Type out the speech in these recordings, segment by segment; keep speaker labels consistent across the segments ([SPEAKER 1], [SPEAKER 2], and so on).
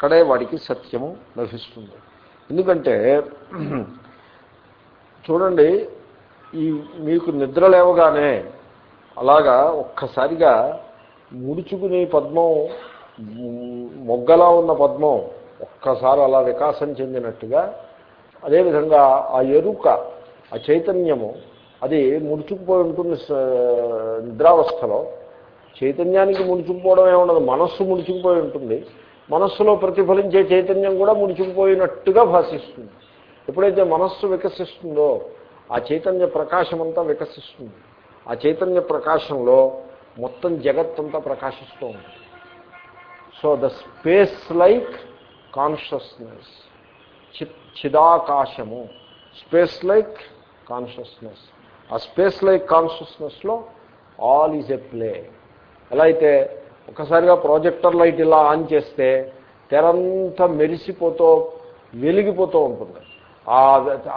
[SPEAKER 1] అక్కడే వాడికి సత్యము లభిస్తుంది. ఎందుకంటే చూడండి ఈ మీకు నిద్ర లేవగానే అలాగా ఒక్కసారిగా ముడుచుకునే పద్మం మొగ్గలా ఉన్న పద్మం ఒక్కసారి అలా వికాసం చెందినట్టుగా అదేవిధంగా ఆ ఎరుక ఆ చైతన్యము అది ముడుచుకుపోయి ఉంటుంది నిద్రావస్థలో. చైతన్యానికి ముడుచుకుపోవడం ఏముండదు మనస్సు ముడుచుకుపోయి ఉంటుంది. మనస్సులో ప్రతిఫలించే చైతన్యం కూడా ముడిచిపోయినట్టుగా భాషిస్తుంది. ఎప్పుడైతే మనస్సు వికసిస్తుందో ఆ చైతన్య ప్రకాశం అంతా వికసిస్తుంది. ఆ చైతన్య ప్రకాశంలో మొత్తం జగత్తంతా ప్రకాశిస్తూ ఉంటుంది. So the space like consciousness చిదాకాశము space like consciousness. ఆ స్పేస్ లైక్ కాన్షియస్నెస్లో ఆల్ ఈజ్ ఎ ప్లే. ఎలా అయితే ఒకసారిగా ప్రాజెక్టర్ లైట్ ఇలా ఆన్ చేస్తే తెరంతా మెరిసిపోతూ వెలిగిపోతూ ఉంటుంది.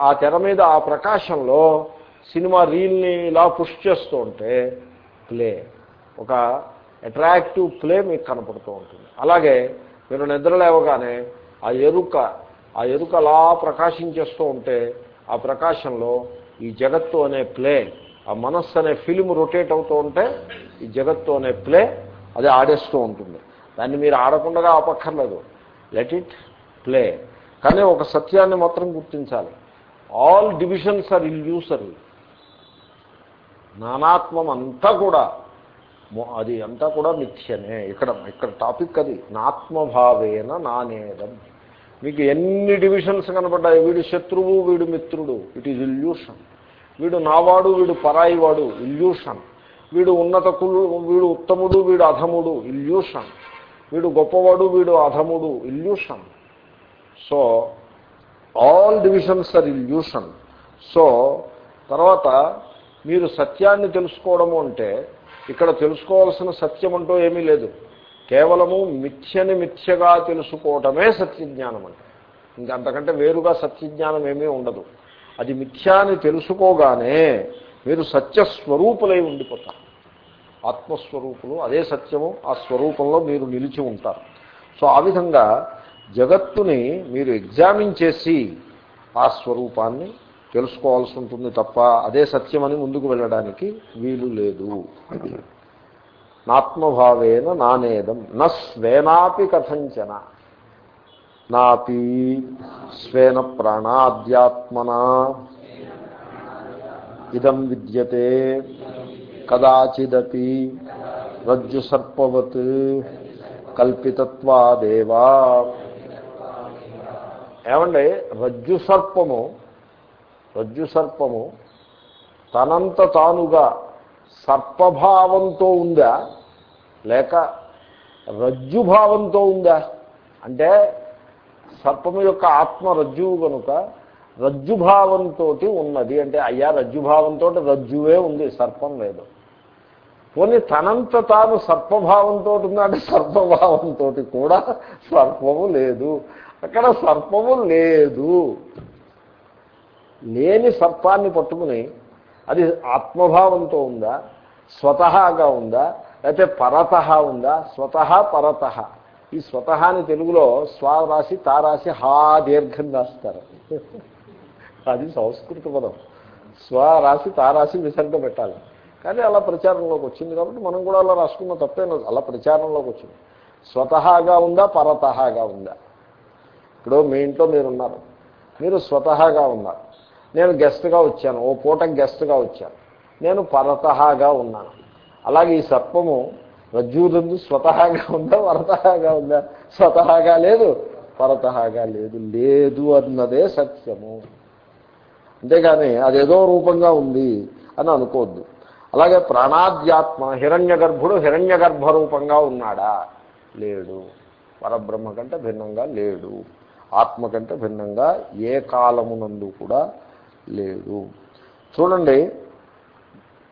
[SPEAKER 1] ఆ తెర మీద ఆ ప్రకాశంలో సినిమా రీల్ని ఇలా పుష్ చేస్తూ ఉంటే ప్లే ఒక అట్రాక్టివ్ ప్లే మీకు కనపడుతూ ఉంటుంది. అలాగే మీరు నిద్ర లేవగానే ఆ ఎరుక ఆ ఎరుక అలా ప్రకాశించేస్తూ ఉంటే ఆ ప్రకాశంలో ఈ జగత్తు అనే ప్లే ఆ మనస్సు అనే ఫిలిం రొటేట్ అవుతూ ఉంటే ఈ జగత్తు అనే ప్లే అది ఆడేస్తూ ఉంటుంది. దాన్ని మీరు ఆడకుండా ఆపక్కర్లేదు. లెట్ ఇట్ ప్లే కానీ ఒక సత్యాన్ని మాత్రం గుర్తించాలి. ఆల్ డివిజన్స్ ఆర్ ఇల్యూసరీ నానాత్మం అంతా కూడా అది అంతా కూడా మిథ్యనే. ఇక్కడ ఇక్కడ టాపిక్ అది. నాత్మభావేన నానేదం. మీకు ఎన్ని డివిజన్స్ కనపడ్డాయి? వీడు శత్రువు వీడు మిత్రుడు. ఇట్ ఈజ్ ఇల్యూషన్ వీడు నావాడు వీడు పరాయివాడు. ఇల్యూషన్ వీడు ఉన్నత కులు వీడు ఉత్తముడు వీడు అధముడు. ఇల్యూషన్ వీడు గొప్పవాడు వీడు అధముడు. Illusion so all divisions are illusion so తర్వాత మీరు సత్యాన్ని తెలుసుకోవడము అంటే ఇక్కడ తెలుసుకోవాల్సిన సత్యం అంటూ ఏమీ లేదు. కేవలము మిథ్యని మిథ్యగా తెలుసుకోవటమే సత్యజ్ఞానం అంటే. ఇంకంతకంటే వేరుగా సత్యజ్ఞానం ఏమీ ఉండదు. అది మిథ్యాన్ని తెలుసుకోగానే మీరు సత్యస్వరూపులై ఉండిపోతారు. ఆత్మస్వరూపులు అదే సత్యము ఆ స్వరూపంలో మీరు నిలిచి ఉంటారు. సో ఆ విధంగా జగత్తుని మీరు ఎగ్జామిన్ చేసి ఆ స్వరూపాన్ని తెలుసుకోవాల్సి ఉంటుంది తప్ప అదే సత్యమని ముందుకు వెళ్ళడానికి వీలు లేదు. నాత్మభావేన నానేదం న స్వేనాపి కథంచన. నాపి స్వేన ప్రాణాద్యాత్మనా. ఇదం విద్యతే. కదాచిదపి రజ్జు సర్పవత్ కల్పితత్వాదేవా ఏమండి? రజ్జు సర్పము రజ్జు సర్పము తనంత తానుగా సర్పభావంతో ఉందా? లేక రజ్జుభావంతో ఉందా? అంటే సర్పము యొక్క ఆత్మ రజ్జువు కనుక రజ్జుభావంతో ఉన్నది. అంటే అయ్యా రజ్జుభావంతో రజ్జువే ఉంది సర్పం లేదు. పోనీ తనంత తాను సర్పభావంతో ఉందంటే సర్పభావంతో కూడా సర్పము లేదు. అక్కడ సర్పము లేదు. లేని సర్పాన్ని పట్టుకుని అది ఆత్మభావంతో ఉందా? స్వతహాగా ఉందా? లేకపోతే పరత ఉందా? స్వతహ పరత ఈ స్వతహాని తెలుగులో స్వ రాసి తా రాసి హా దీర్ఘం రాస్తారు. అది సంస్కృత పదం. స్వ రాసి తా రాసి విసర్గ పెట్టాలి. కానీ అలా ప్రచారంలోకి వచ్చింది కాబట్టి మనం కూడా అలా రాసుకున్న తప్పే అలా ప్రచారంలోకి వచ్చింది. స్వతహాగా ఉందా పరతహాగా ఉందా? ఇప్పుడు మీ ఇంట్లో మీరున్నారు. మీరు స్వతహాగా ఉన్నారు. నేను గెస్ట్గా వచ్చాను. ఓ పూట గెస్ట్గా వచ్చాను. నేను పరతహాగా ఉన్నాను. అలాగే ఈ సర్పము రజ్జూరందు స్వతహాగా ఉందా వరతహాగా ఉందా? స్వతహాగా లేదు. పరతహాగా లేదు. లేదు అన్నదే సత్యము. అంతేగాని అదేదో రూపంగా ఉంది అని అనుకోవద్దు. అలాగే ప్రాణాధ్యాత్మ హిరణ్య గర్భుడు హిరణ్య రూపంగా ఉన్నాడా? లేడు. పరబ్రహ్మ కంటే భిన్నంగా లేడు. ఆత్మ కంటే భిన్నంగా ఏ కాలమునందు కూడా లేడు. చూడండి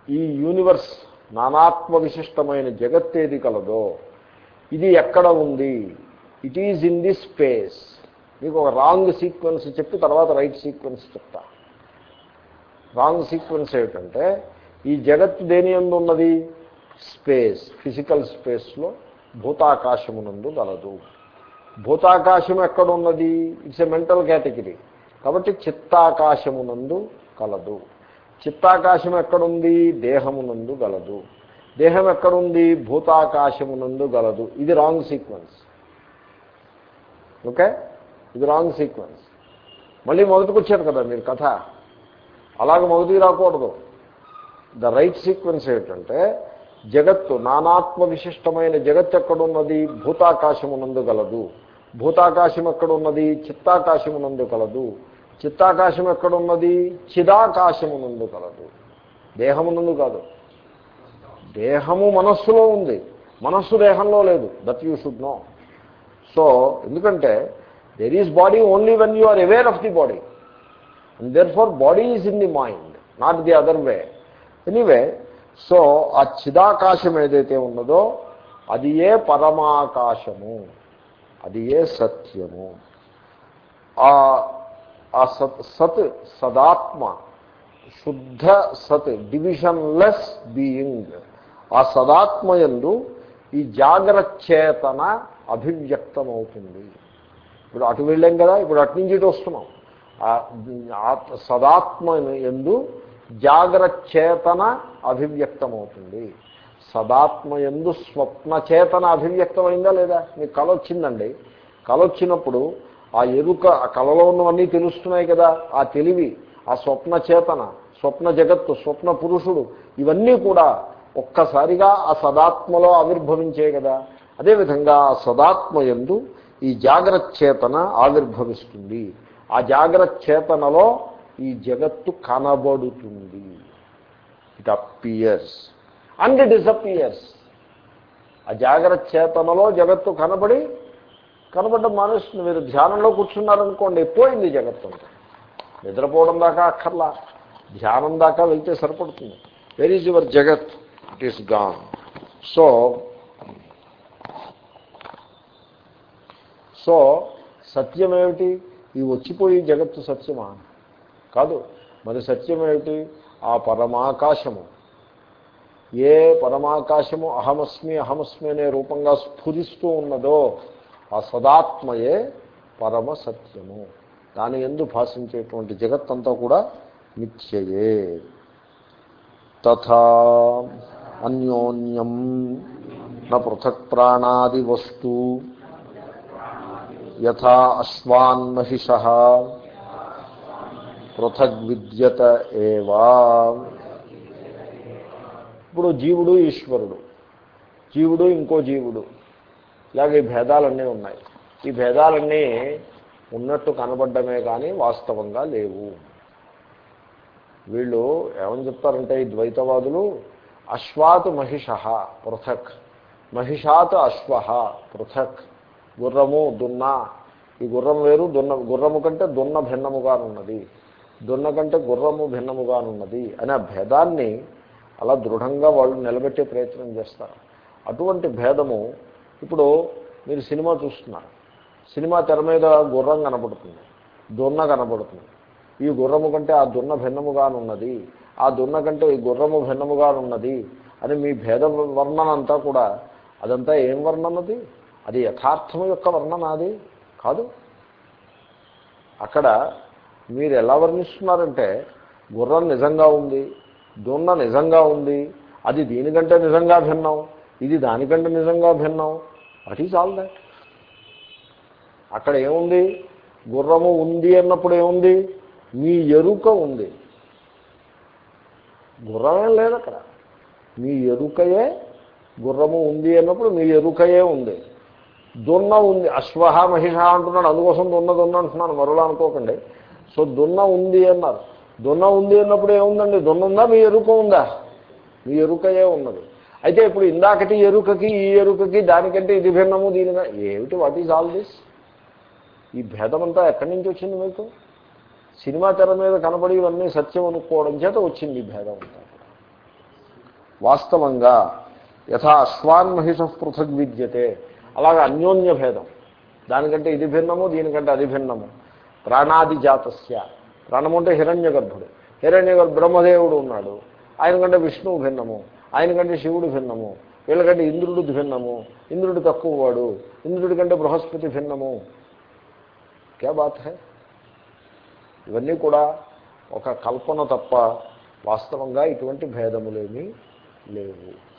[SPEAKER 1] ఈ యూనివర్స్ నానాత్మ విశిష్టమైన జగత్తేది కలదో ఇది ఎక్కడ ఉంది? It is in the space మీకు ఒక రాంగ్ సీక్వెన్స్ చెప్పి తర్వాత రైట్ సీక్వెన్స్ చెప్తా. రాంగ్ సీక్వెన్స్ ఏమిటంటే ఈ జగత్తు దేని ఎందు ఉన్నది స్పేస్ ఫిజికల్ స్పేస్లో భూతాకాశమునందు గలదు. భూతాకాశం ఎక్కడున్నది? It's a mental category. కాబట్టి చిత్తాకాశమునందు కలదు. చిత్తాకాశం ఎక్కడుంది? దేహమునందు గలదు. దేహం ఎక్కడుంది? భూతాకాశమునందు గలదు. ఇది రాంగ్ సీక్వెన్స్. ఓకే? ఇది రాంగ్ సీక్వెన్స్. మళ్ళీ మొదటికి వచ్చారు కదా మీరు కథ. అలాగ మొదటి రాకూడదు. ద రైట్ సీక్వెన్స్ ఏంటంటే జగత్తు నానాత్మ విశిష్టమైన జగత్తు ఎక్కడున్నది? భూతాకాశమునందు గలదు. భూతాకాశం ఎక్కడున్నది? చిత్తాకాశమునందు కలదు చిత్తాకాశం ఎక్కడున్నది? చిదాకాశమునందు కలదు దేహమునందు కాదు. దేహము మనస్సులో ఉంది. మనస్సు దేహంలో లేదు. That you should know. So ఎందుకంటే there is body only when you are aware of the body. And therefore body is in the mind not the other way anyway so ఆ చిదాకాశం ఏదైతే ఉన్నదో అది ఏ పరమాకాశము అది ఏ సత్యము. ఆ సత్ సత్ సదాత్మ శుద్ధ సత్ డివిజన్లెస్ బీయింగ్ ఆ సదాత్మయందు ఈ జాగ్రచ్చేతన అభివ్యక్తమవుతుంది. ఇప్పుడు అటు వెళ్ళాం కదా ఇప్పుడు అటు నుంచి ఇటు వస్తున్నాం. సదాత్మ ఎందు జాగ్రచ్చేతన అభివ్యక్తమవుతుంది. సదాత్మ ఎందు స్వప్నచేతన అభివ్యక్తమైందా లేదా? మీకు కళ వచ్చిందండి. కళ వచ్చినప్పుడు ఆ ఎరుక ఆ కళలో ఉన్నవన్నీ తెలుస్తున్నాయి కదా ఆ తెలివి ఆ స్వప్న చేతన స్వప్న జగత్తు స్వప్న పురుషుడు ఇవన్నీ కూడా ఒక్కసారిగా ఆ సదాత్మలో ఆవిర్భవించే కదా. అదేవిధంగా ఆ సదాత్మ ఎందు ఈ జాగ్రత్త చేతన ఆవిర్భవిస్తుంది. ఆ జాగ్రత్త చేతనలో ఈ జగత్తు కనబడుతుంది. ఇట్ అప్పియర్స్ అండ్ డిసప్పియర్స్ ఆ జాగ్రత్త చేతనలో జగత్తు కనబడి కనబడడం మానేస్తుంది. మీరు ధ్యానంలో కూర్చున్నారనుకోండి పోయింది జగత్తు అంతా. నిద్రపోవడం దాకా అక్కర్లా. ధ్యానం దాకా వెళ్తే సరిపడుతుంది. వెర్ ఈజ్ యువర్ జగత్? It is gone so so సత్యం ఏమిటి ఈ వచ్చిపోయి జగత్తు సత్యమా? కాదు. మరి సత్యం ఏమిటి ఆ పరమాకాశము. ఏ పరమాకాశము అహమస్మి అహమస్మి అనే రూపంగా స్ఫురిస్తూ ఉన్నదో ఆ సదాత్మయే పరమ సత్యము. దాని ఎందు భాషించేటువంటి జగత్తంతా కూడా నిత్యయే తథా అన్యోన్యం న పృథక్ ప్రాణాది వస్తు యథా అశ్వాన్మహిష పృథగ్ విద్యత ఏవా. ఇప్పుడు జీవుడు ఈశ్వరుడు జీవుడు ఇంకో జీవుడు ఇలాగే భేదాలన్నీ ఉన్నాయి. ఈ భేదాలన్నీ ఉన్నట్టు కనబడ్డమే కానీ వాస్తవంగా లేవు. వీళ్ళు ఏమని చెప్తారంటే ఈ ద్వైతవాదులు అశ్వాత్ మహిష పృథక్ మహిషాత్ అశ్వ పృథక్. గుర్రము దున్న. ఈ గుర్రం వేరు దున్న గుర్రము కంటే దున్న భిన్నముగానున్నది. దున్న కంటే గుర్రము భిన్నముగానున్నది అనే భేదాన్ని అలా దృఢంగా వాళ్ళు నిలబెట్టే ప్రయత్నం చేస్తారు. అటువంటి భేదము ఇప్పుడు మీరు సినిమా చూస్తున్నారు. సినిమా తెర మీద గుర్రం కనబడుతుంది దున్న కనబడుతుంది ఈ గుర్రము కంటే ఆ దున్న భిన్నముగానున్నది ఆ దున్న కంటే ఈ గుర్రము భిన్నముగానున్నది అని మీ భేద వర్ణనంతా కూడా అదంతా ఏం వర్ణనది? అది యథార్థము యొక్క వర్ణన అది కాదు. అక్కడ మీరు ఎలా వర్ణిస్తున్నారంటే గుర్రం నిజంగా ఉంది దున్న నిజంగా ఉంది అది దీనికంటే నిజంగా భిన్నం ఇది దానికంటే నిజంగా భిన్నం. వాట్ ఈజ్ ఆల్ దాట్ అక్కడ ఏముంది? గుర్రము ఉంది అన్నప్పుడు ఏముంది? మీ ఎరుక ఉంది. గుర్రమేం లేదు అక్కడ. మీ ఎరుకయే గుర్రము ఉంది అన్నప్పుడు మీ ఎరుకయే ఉంది. దున్న ఉంది. అశ్వహ మహిష అంటున్నాడు. అందుకోసం దున్న దున్న అంటున్నాను మరోలా అనుకోకండి. సో దున్న ఉంది అన్నారు. దున్న ఉంది అన్నప్పుడు ఏముందండి? దున్న ఉందా? మీ ఎరుక ఉందా? మీ ఎరుకయే ఉన్నది. అయితే ఇప్పుడు ఇందాకటి ఎరుకకి ఈ ఎరుకకి దానికంటే ఇది భిన్నము దీనిగా ఏమిటి? వాట్ ఈజ్ ఆల్ దిస్ ఈ భేదం అంతా ఎక్కడి నుంచి వచ్చింది మీకు? సినిమా తెర మీద కనబడి ఇవన్నీ సత్యం అనుకోవడం చేత వచ్చింది ఈ భేదం అంతా వాస్తవంగా యథా అశ్వాన్మహిష పృథక్ విద్యతే అలాగే అన్యోన్య భేదం. దానికంటే ఇది భిన్నము దీనికంటే అది భిన్నము. ప్రాణాది జాతస్య. ప్రాణము అంటే హిరణ్య గర్భుడు హిరణ్య బ్రహ్మదేవుడు ఉన్నాడు. ఆయన కంటే విష్ణువు భిన్నము. ఆయన కంటే శివుడు భిన్నము. వీళ్ళకంటే ఇంద్రుడు భిన్నము. ఇంద్రుడు తక్కువ వాడు. ఇంద్రుడి కంటే బృహస్పతి భిన్నము. క్యా బాత్ ఇవన్నీ కూడా ఒక కల్పన తప్ప వాస్తవంగా ఇటువంటి భేదములేమీ లేవు.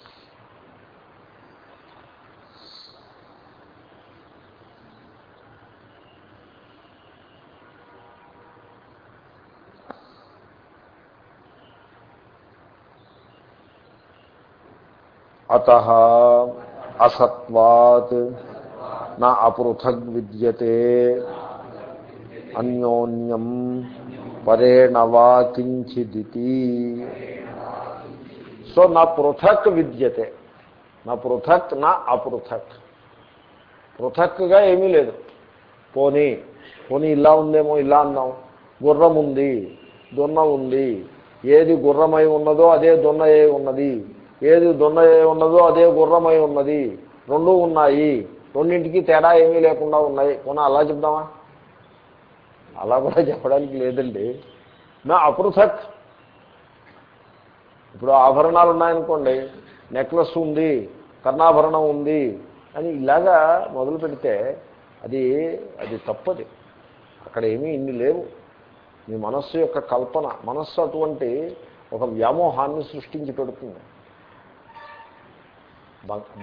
[SPEAKER 1] అత అసత్వాత్ నా అపృథగ్ విద్యతే అన్యోన్యం పరేణవా కించిదితి సో నా పృథక్ విద్యతే నా పృథక్ నా అపృథక్ పృథక్గా ఏమీ లేదు. పోనీ పోనీ ఇలా ఉందేమో ఇలా అన్నాం గుర్రం ఉంది దున్న ఉంది. ఏది గుర్రమై ఉన్నదో అదే దున్నయే ఉన్నది. ఏది దున్నయే ఉన్నదో అదే గుర్రమై ఉన్నది. రెండూ ఉన్నాయి. రెండింటికి తేడా ఏమీ లేకుండా ఉన్నాయి. పోనీ అలా చెప్దామా? అలా కూడా చెప్పడానికి లేదండి. నా అపృథక్. ఇప్పుడు ఆభరణాలు ఉన్నాయనుకోండి. నెక్లెస్ ఉంది కర్ణాభరణం ఉంది అని ఇలాగా మొదలు పెడితే అది అది తప్పది. అక్కడ ఏమీ ఇన్ని లేవు. మీ మనస్సు యొక్క కల్పన మనస్సు అటువంటి ఒక వ్యామోహాన్ని సృష్టించి పెడుతుంది.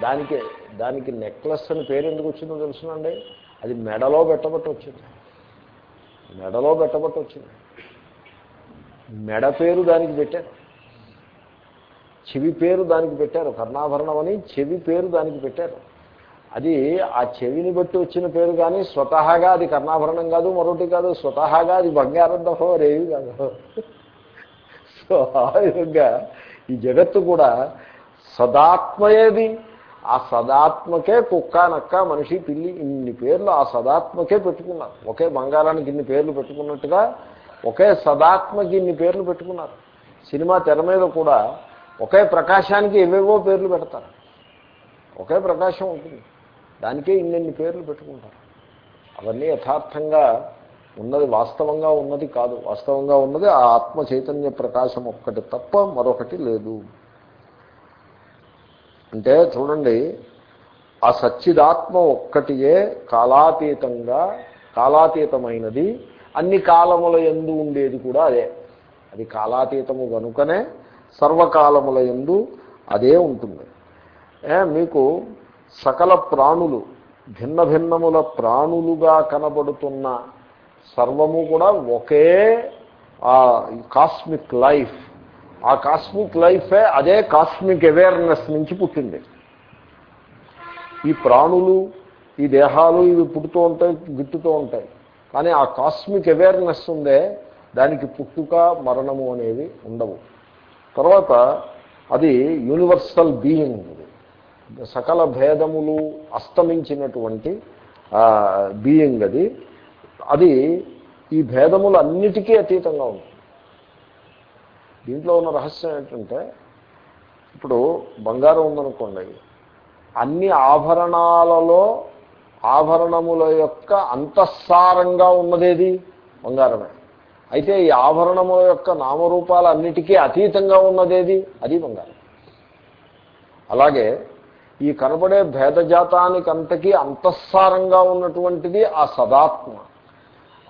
[SPEAKER 1] దానికి దానికి నెక్లెస్ అని పేరు ఎందుకు వచ్చిందో తెలుసునండి? అది మెడలో పెట్టబట్టి వచ్చింది. మెడలో పెట్టబట్టి వచ్చింది. మెడ పేరు దానికి పెట్టారు. చెవి పేరు దానికి పెట్టారు. కర్ణాభరణం అని చెవి పేరు దానికి పెట్టారు. అది ఆ చెవిని బట్టి వచ్చిన పేరు కానీ స్వతహాగా అది కర్ణాభరణం కాదు మరొకటి కాదు స్వతహాగా అది బంగారం దఫో రేవి కాదు. సో ఆ విధంగా ఈ జగత్తు కూడా సదాత్మయేది. ఆ సదాత్మకే కుక్క నక్క మనిషి పిల్లి ఇన్ని పేర్లు ఆ సదాత్మకే పెట్టుకున్నారు. ఒకే బంగారానికి ఇన్ని పేర్లు పెట్టుకున్నట్టుగా ఒకే సదాత్మకి ఇన్ని పేర్లు పెట్టుకున్నారు. సినిమా తెర మీద కూడా ఒకే ప్రకాశానికి ఏవేవో పేర్లు పెడతారు. ఒకే ప్రకాశం ఉంటుంది. దానికే ఇన్నిన్ని పేర్లు పెట్టుకుంటారు. అవన్నీ యథార్థంగా ఉన్నది వాస్తవంగా ఉన్నది కాదు. వాస్తవంగా ఉన్నది ఆ ఆత్మ చైతన్య ప్రకాశం ఒక్కటి తప్ప మరొకటి లేదు. అంటే చూడండి ఆ సచ్చిదాత్మ ఒక్కటియే కాలాతీతంగా కాలాతీతమైనది అన్ని కాలముల ఎందు ఉండేది కూడా అదే. అది కాలాతీతము కనుకనే సర్వకాలముల ఎందు అదే ఉంటుంది. మీకు సకల ప్రాణులు భిన్న భిన్నముల ప్రాణులుగా కనబడుతున్న సర్వము కూడా ఒకే కాస్మిక్ లైఫ్ ఆ కాస్మిక్ లైఫే అదే కాస్మిక్ అవేర్నెస్ నుంచి పుట్టింది. ఈ ప్రాణులు ఈ దేహాలు ఇవి పుట్టుతూ ఉంటాయి గిట్టుతూ ఉంటాయి. కానీ ఆ కాస్మిక్ అవేర్నెస్ ఉందే దానికి పుట్టుక మరణము అనేవి ఉండవు. తర్వాత అది యూనివర్సల్ బీయింగ్ సకల భేదములు అస్తమించినటువంటి బీయింగ్ అది. అది ఈ భేదములు అన్నిటికీ అతీతంగా ఉంటుంది. దీంట్లో ఉన్న రహస్యం ఏంటంటే ఇప్పుడు బంగారం ఉందనుకోండి అన్ని ఆభరణాలలో ఆభరణముల యొక్క అంతఃసారంగా ఉన్నదేది? బంగారమే. అయితే ఈ ఆభరణముల యొక్క నామరూపాల అన్నిటికీ అతీతంగా ఉన్నదేది? అది బంగారం. అలాగే ఈ కనబడే భేదజాతానికంతకీ అంతఃసారంగా ఉన్నటువంటిది ఆ సదాత్మ.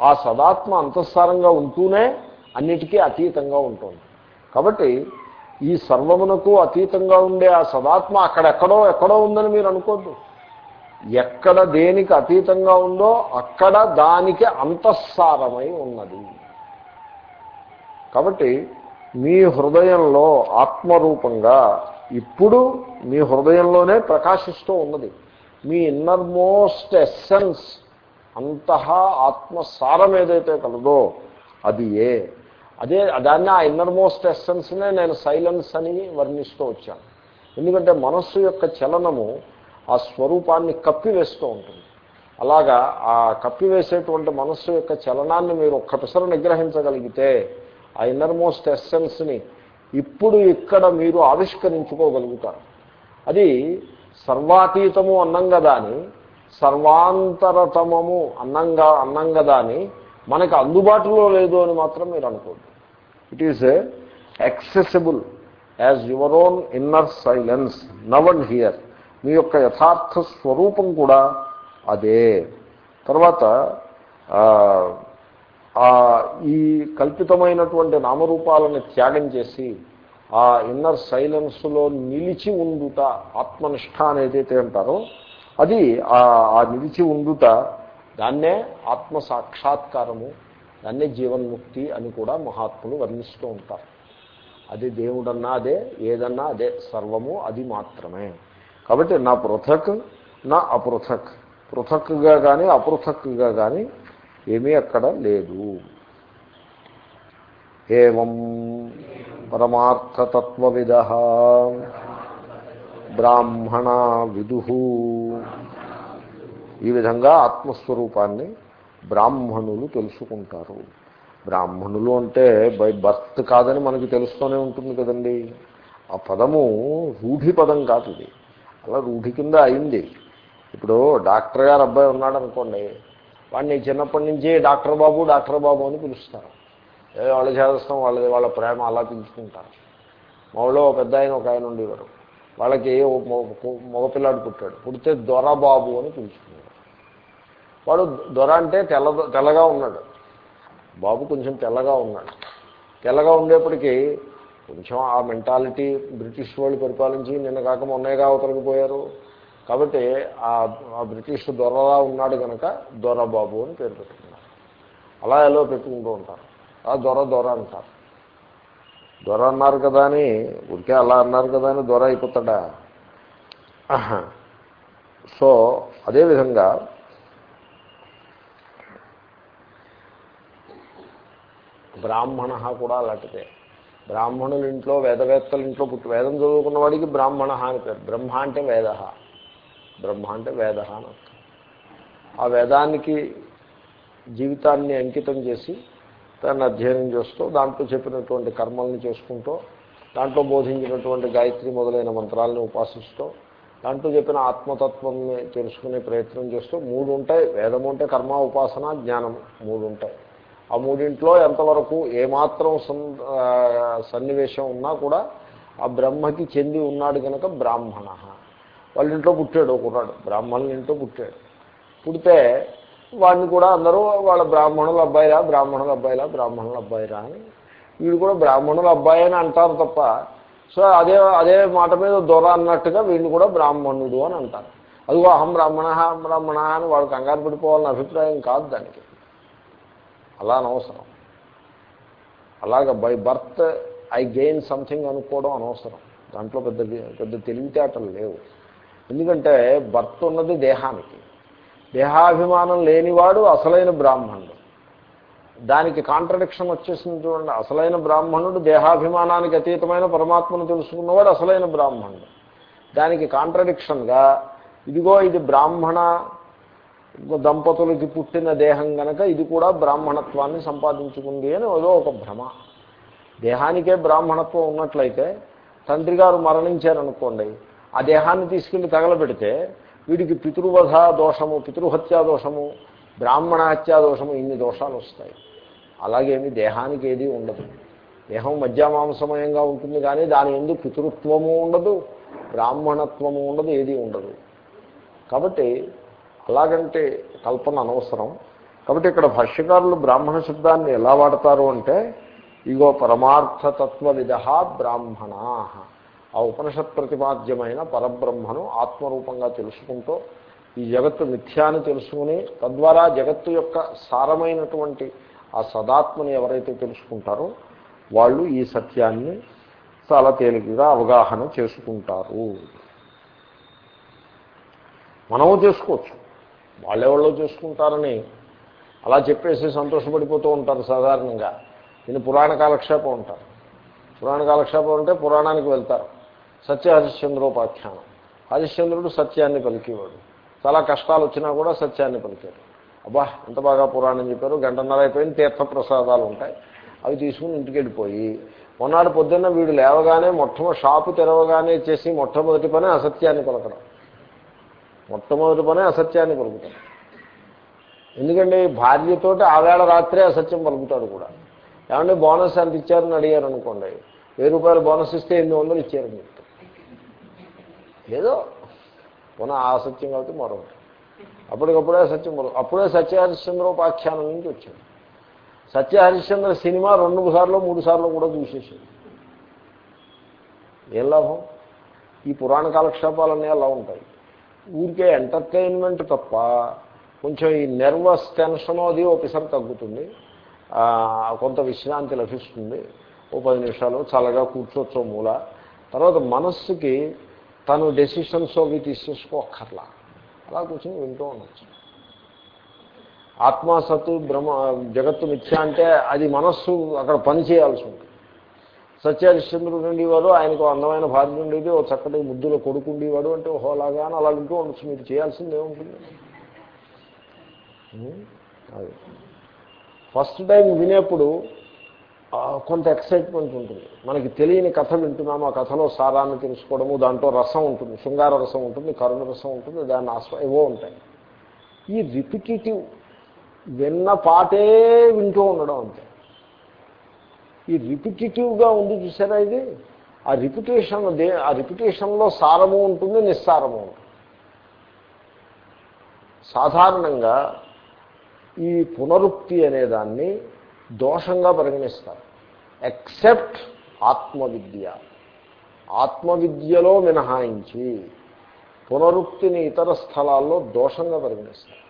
[SPEAKER 1] ఆ సదాత్మ అంతఃసారంగా ఉంటూనే అన్నిటికీ అతీతంగా ఉంటుంది. కాబట్టి ఈ సర్వమునకు అతీతంగా ఉండే ఆ సదాత్మ అక్కడెక్కడో ఎక్కడో ఉందని మీరు అనుకోద్దు. ఎక్కడ దేనికి అతీతంగా ఉందో అక్కడ దానికి అంతఃసారమై ఉన్నది. కాబట్టి మీ హృదయంలో ఆత్మరూపంగా ఇప్పుడు మీ హృదయంలోనే ప్రకాశిస్తూ ఉన్నది. మీ ఇన్నర్మోస్ట్ ఎస్సెన్స్ అంతహా ఆత్మసారం ఏదైతే కలదో అది ఏ? అదే దాన్ని ఆ ఇన్నర్మోస్ట్ ఎస్సెన్స్నే నేను సైలెన్స్ అని వర్ణిస్తూ వచ్చాను. ఎందుకంటే మనస్సు యొక్క చలనము ఆ స్వరూపాన్ని కప్పివేస్తూ ఉంటుంది. అలాగా ఆ కప్పివేసేటువంటి మనస్సు యొక్క చలనాన్ని మీరు ఒక్క పిసర నిగ్రహించగలిగితే ఆ ఇన్నర్మోస్ట్ ఎస్సెన్స్ని ఇప్పుడు ఇక్కడ మీరు ఆవిష్కరించుకోగలుగుతారు. అది సర్వాతీతము అన్నం కదా అని సర్వాంతరతమము అన్నంగా అన్నం కదా అని మనకు అందుబాటులో లేదు అని మాత్రం మీరు అనుకోండి it is accessible as your own inner silence now and here మీ యొక్క యథార్థ స్వరూపం కూడా అదే. తర్వాత ఈ కల్పితమైనటువంటి నామరూపాలను త్యాగం చేసి ఆ ఇన్నర్ సైలెన్స్లో నిలిచి ఉండుట ఆత్మనిష్ట అనేదైతే అంటారో అది ఆ నిలిచి ఉండుట దాన్నే ఆత్మ సాక్షాత్కారము దాన్నే జీవన్ముక్తి అని కూడా మహాత్ములు వర్ణిస్తూ ఉంటారు. అది దేవుడన్నా అదే ఏదన్నా అదే సర్వము అది మాత్రమే. కాబట్టి నా పృథక్ నా అపృథక్. పృథక్గా కానీ అపృథక్గా కానీ ఏమీ అక్కడ లేదు. ఏం పరమార్థతత్వవిద బ్రాహ్మణ విదు. ఈ విధంగా ఆత్మస్వరూపాన్ని బ్రాహ్మణులు తెలుసుకుంటారు. బ్రాహ్మణులు అంటే బై బర్త్ కాదని మనకి తెలుస్తూనే ఉంటుంది కదండి. ఆ పదము రూఢి పదం కాదు ఇది. అలా రూఢి కింద అయింది. ఇప్పుడు డాక్టర్ గారు అబ్బాయి ఉన్నాడు అనుకోండి వాడిని చిన్నప్పటి నుంచి డాక్టర్ బాబు డాక్టర్ బాబు అని పిలుస్తారు. వాళ్ళు చేస్తాం వాళ్ళది వాళ్ళ ప్రేమ అలా పిలుచుకుంటారు మా ఊళ్ళో పెద్ద ఆయన ఒక ఆయన ఉండేవారు. వాళ్ళకి మగపిల్లాడు పుట్టాడు. పుడితే దొరబాబు అని పిలుచుకున్నారు వాడు దొర అంటే తెల్ల తెల్లగా ఉన్నాడు. బాబు కొంచెం తెల్లగా ఉన్నాడు. తెల్లగా ఉండేప్పటికీ కొంచెం ఆ మెంటాలిటీ బ్రిటిష్ వాళ్ళు పరిపాలించి నిన్న కాక మొన్నేగా అవతలకిపోయారు కాబట్టి ఆ బ్రిటిష్ దొరలా ఉన్నాడు కనుక దొరబాబు అని పేరు పెట్టుకున్నారు. అలా ఎలా పెట్టుకుంటూ ఉంటారు? ఆ దొర దొర అంటారు. దొర అన్నారు కదా అని ఉడికే అలా అన్నారు కదా అని దొర అయిపోతాడా? సో అదేవిధంగా బ్రాహ్మణ కూడా అలాంటిదే. బ్రాహ్మణుల ఇంట్లో వేదవేత్తల ఇంట్లో పుట్టి వేదం చదువుకున్న వాడికి బ్రాహ్మణ అని పేరు. బ్రహ్మ అంటే వేద. బ్రహ్మ అంటే వేద అని ఆ వేదానికి జీవితాన్ని అంకితం చేసి దాన్ని అధ్యయనం చేస్తూ దాంట్లో చెప్పినటువంటి కర్మల్ని చేసుకుంటూ దాంట్లో బోధించినటువంటి గాయత్రి మొదలైన మంత్రాలను ఉపాసిస్తూ దాంట్లో చెప్పిన ఆత్మతత్వాన్ని తెలుసుకునే ప్రయత్నం చేస్తూ మూడు ఉంటాయి. వేదము అంటే కర్మ ఉపాసన జ్ఞానం మూడు ఉంటాయి. ఆ మూడింట్లో ఎంతవరకు ఏమాత్రం సన్నివేశం ఉన్నా కూడా ఆ బ్రహ్మకి చెంది ఉన్నాడు కనుక బ్రాహ్మణ. వాళ్ళ ఇంట్లో పుట్టాడు ఒకనాడు బ్రాహ్మణుల ఇంట్లో పుట్టాడు. పుడితే వాడిని కూడా అందరూ వాళ్ళ బ్రాహ్మణుల అబ్బాయిరా బ్రాహ్మణుల అబ్బాయిలా బ్రాహ్మణుల అబ్బాయిరా అని వీడు కూడా బ్రాహ్మణుల అబ్బాయి అని అంటారు తప్ప సో అదే అదే మాట మీద దొర అన్నట్టుగా వీళ్ళు కూడా బ్రాహ్మణుడు అని అంటారు. అదిగో అహం బ్రాహ్మణ అహం బ్రాహ్మణ అని వాడు కంగారు పడిపోవాలని అభిప్రాయం కాదు దానికి. అలా అనవసరం. అలాగ by birth I gain something అనుకోవడం అనవసరం. దాంట్లో పెద్ద పెద్ద తెలివితేటలు లేవు. ఎందుకంటే బర్త్ ఉన్నది దేహానికి. దేహాభిమానం లేనివాడు అసలైన బ్రాహ్మణుడు. దానికి కాంట్రడిక్షన్ వచ్చేసింది చూడండి. అసలైన బ్రాహ్మణుడు దేహాభిమానానికి అతీతమైన పరమాత్మను తెలుసుకున్నవాడు అసలైన బ్రాహ్మణుడు. దానికి కాంట్రడిక్షన్గా ఇదిగో ఇది బ్రాహ్మణ దంపతులకి పుట్టిన దేహం గనక ఇది కూడా బ్రాహ్మణత్వాన్ని సంపాదించుకుంది అని ఏదో ఒక భ్రమ. దేహానికే బ్రాహ్మణత్వం ఉన్నట్లయితే తండ్రి గారు మరణించారనుకోండి ఆ దేహాన్ని తీసుకెళ్ళి తగలబెడితే వీడికి పితృవధ దోషము పితృహత్యా దోషము బ్రాహ్మణ హత్యా దోషము ఇన్ని దోషాలు వస్తాయి. అలాగేమి దేహానికి ఏది ఉండదు. దేహం మధ్యామాంసమయంగా ఉంటుంది కానీ దాని ఎందు పితృత్వము ఉండదు బ్రాహ్మణత్వము ఉండదు ఏది ఉండదు. కాబట్టి అలాగంటే కల్పన అనవసరం. కాబట్టి ఇక్కడ భాష్యకారులు బ్రాహ్మణ శబ్దాన్ని ఎలా వాడతారు అంటే ఇగో పరమార్థతత్వ విధ బ్రాహ్మణా. ఆ ఉపనిషత్ ప్రతిపాద్యమైన పరబ్రహ్మను ఆత్మరూపంగా తెలుసుకుంటూ ఈ జగత్తు మిథ్యాన్ని తెలుసుకుని తద్వారా జగత్తు యొక్క సారమైనటువంటి ఆ సదాత్మని ఎవరైతే తెలుసుకుంటారో వాళ్ళు ఈ సత్యాన్ని చాలా తేలికగా అవగాహన చేసుకుంటారు. మనము చేసుకోవచ్చు. వాళ్ళెవాళ్ళు చూసుకుంటారని అలా చెప్పేసి సంతోషపడిపోతూ ఉంటారు సాధారణంగా. దీన్ని పురాణ కాలక్షేపం ఉంటారు పురాణ కాలక్షేపం అంటే పురాణానికి వెళ్తారు. సత్య హరిశ్చంద్రోపాఖ్యానం. హరిశ్చంద్రుడు సత్యాన్ని పలికేవాడు. చాలా కష్టాలు వచ్చినా కూడా సత్యాన్ని పలికాడు. అబ్బా ఎంత బాగా పురాణం చెప్పారు. గంటన్నర అయిపోయిన తీర్థప్రసాదాలు ఉంటాయి. అవి తీసుకుని ఇంటికి వెళ్ళిపోయి మొన్నటి పొద్దున్న వీడు లేవగానే మొట్టమొదటి షాపు తెరవగానే చేసి మొట్టమొదటి పని అసత్యాన్ని పలకడం. మొట్టమొదటి పనే అసత్యాన్ని పలుకుతాడు. ఎందుకంటే భార్యతోటి ఆవేళ రాత్రే అసత్యం పలుకుతాడు కూడా. ఏమంటే బోనస్ అంత ఇచ్చారని అడిగారు అనుకోండి. వెయ్యి రూపాయలు బోనస్ ఇస్తే ఎనిమిది వందలు ఇచ్చారు మీకు ఏదో పునః ఆ సత్యం కాబట్టి మరొకటి అప్పటికప్పుడే సత్యం మరో అప్పుడే సత్యహరిశ్చంద్రోపాఖ్యానం నుంచి వచ్చింది సత్యహరిశ్చంద్ర సినిమా రెండు సార్లు మూడు సార్లు కూడా చూసేసాడు. ఏం లాభం? ఈ పురాణ కాలక్షేపాలన్నీ అలా ఉంటాయి. ఊరికే ఎంటర్టైన్మెంట్ తప్ప కొంచెం ఈ నెర్వస్ టెన్షన్ అది ఒకసారి తగ్గుతుంది. కొంత విశ్రాంతి లభిస్తుంది. ఓ పది నిమిషాలు చల్లగా కూర్చోవచ్చు మూల. తర్వాత మనస్సుకి తను డెసిషన్స్ అవి తీసేసుకోక్కర్లా. అలా కూర్చొని వింటూ ఉండొచ్చు. ఆత్మాసత్తు బ్రహ్మ జగత్తు మిథ్య అంటే అది మనస్సు అక్కడ పని చేయాల్సి ఉంటుంది. సత్యహరిశ్చంద్రుడు ఉండేవాడు ఆయనకు అందమైన భార్య ఉండేది ఓ చక్కటి ముద్దులో కొడుకు ఉండేవాడు అంటే ఓహోలాగా అని అలా వింటూ ఉండొచ్చు. మీరు చేయాల్సింది ఏముంటుంది? అది. ఫస్ట్ టైం వినేప్పుడు కొంత ఎక్సైట్మెంట్ ఉంటుంది. మనకి తెలియని కథ వింటున్నాము ఆ కథలో సారాన్ని తెలుసుకోవడము దాంట్లో రసం ఉంటుంది శృంగార రసం ఉంటుంది కరుణ రసం ఉంటుంది దాన్ని ఆస్వ ఏవో ఉంటాయి. ఈ రిపిటేటివ్ విన్న పాటే వింటూ ఉండడం అంతే. ఈ రిపిటేటివ్గా ఉంది చూసారా ఇది? ఆ రిపిటేషన్ దే ఆ రిపిటేషన్లో సారము ఉంటుంది నిస్సారము ఉంటుంది. సాధారణంగా ఈ పునరుక్తి అనేదాన్ని దోషంగా పరిగణిస్తారు. ఎక్సెప్ట్ ఆత్మవిద్య. ఆత్మవిద్యలో మినహాయించి పునరుక్తిని ఇతర స్థలాల్లో దోషంగా పరిగణిస్తారు.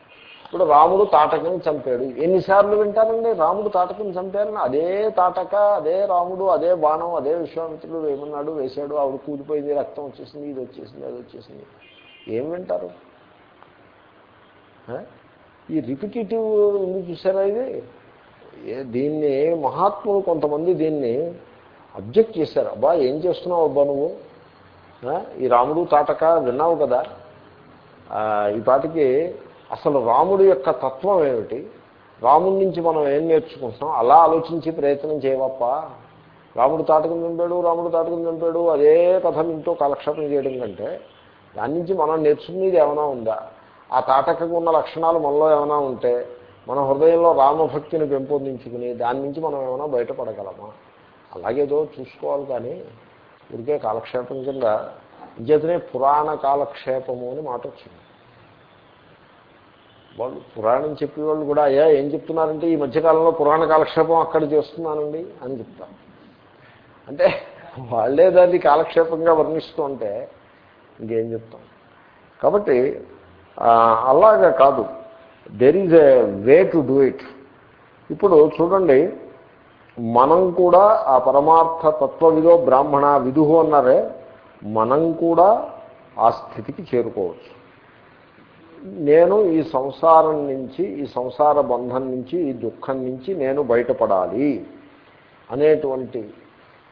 [SPEAKER 1] ఇప్పుడు రాముడు తాటకని చంపాడు. ఎన్నిసార్లు వింటారండి? రాముడు తాటకని చంపారని అదే తాటక అదే రాముడు అదే బాణం అదే విశ్వామిత్రుడు ఏమన్నాడు? వేశాడు ఆవిడ కూలిపోయింది రక్తం వచ్చేసింది ఇది వచ్చేసింది అది వచ్చేసింది. ఏం వింటారు? ఈ రిపిటేటివ్ ఎందుకు చూసారా ఇది? దీన్ని మహాత్ములు కొంతమంది దీన్ని అబ్జెక్ట్ చేశారు. అబ్బా ఏం చేస్తున్నావు అబ్బా నువ్వు? ఈ రాముడు తాటక విన్నావు కదా? ఈ పాటికి అసలు రాముడి యొక్క తత్వం ఏమిటి? రాముడి నుంచి మనం ఏం నేర్చుకుంటున్నాం? అలా ఆలోచించి ప్రయత్నం చేయవప్ప. రాముడు తాటకం చంపాడు రాముడు తాటకం చంపాడు అదే కథ ఇంటో కాలక్షేపం చేయడం కంటే దాని నుంచి మనం నేర్చుకునేది ఏమైనా ఉందా? ఆ తాటకకు ఉన్న లక్షణాలు మనలో ఏమైనా ఉంటే మన హృదయంలో రామభక్తిని పెంపొందించుకుని దాని నుంచి మనం ఏమైనా బయటపడగలమా? అలాగేదో చూసుకోవాలి కానీ ఇదికే కాలక్షేపం కింద ఇంకేతనే పురాణ కాలక్షేపము అని మాట వచ్చింది. వాళ్ళు పురాణం చెప్పేవాళ్ళు కూడా అయ్యా ఏం చెప్తున్నారంటే ఈ మధ్యకాలంలో పురాణ కాలక్షేపం అక్కడ చేస్తున్నానండి అని చెప్తారు అంటే వాళ్ళే దాన్ని కాలక్షేపంగా వర్ణిస్తూ ఉంటే ఇంకేం చెప్తాం? కాబట్టి అలాగా కాదు. There is a way to do it ఇప్పుడు చూడండి మనం కూడా ఆ పరమార్థ తత్వవిదో బ్రాహ్మణ విదుహు అన్నారే మనం కూడా ఆ స్థితికి చేరుకోవచ్చు. నేను ఈ సంసారం నుంచి ఈ సంసార బంధం నుంచి ఈ దుఃఖం నుంచి నేను బయటపడాలి అనేటువంటి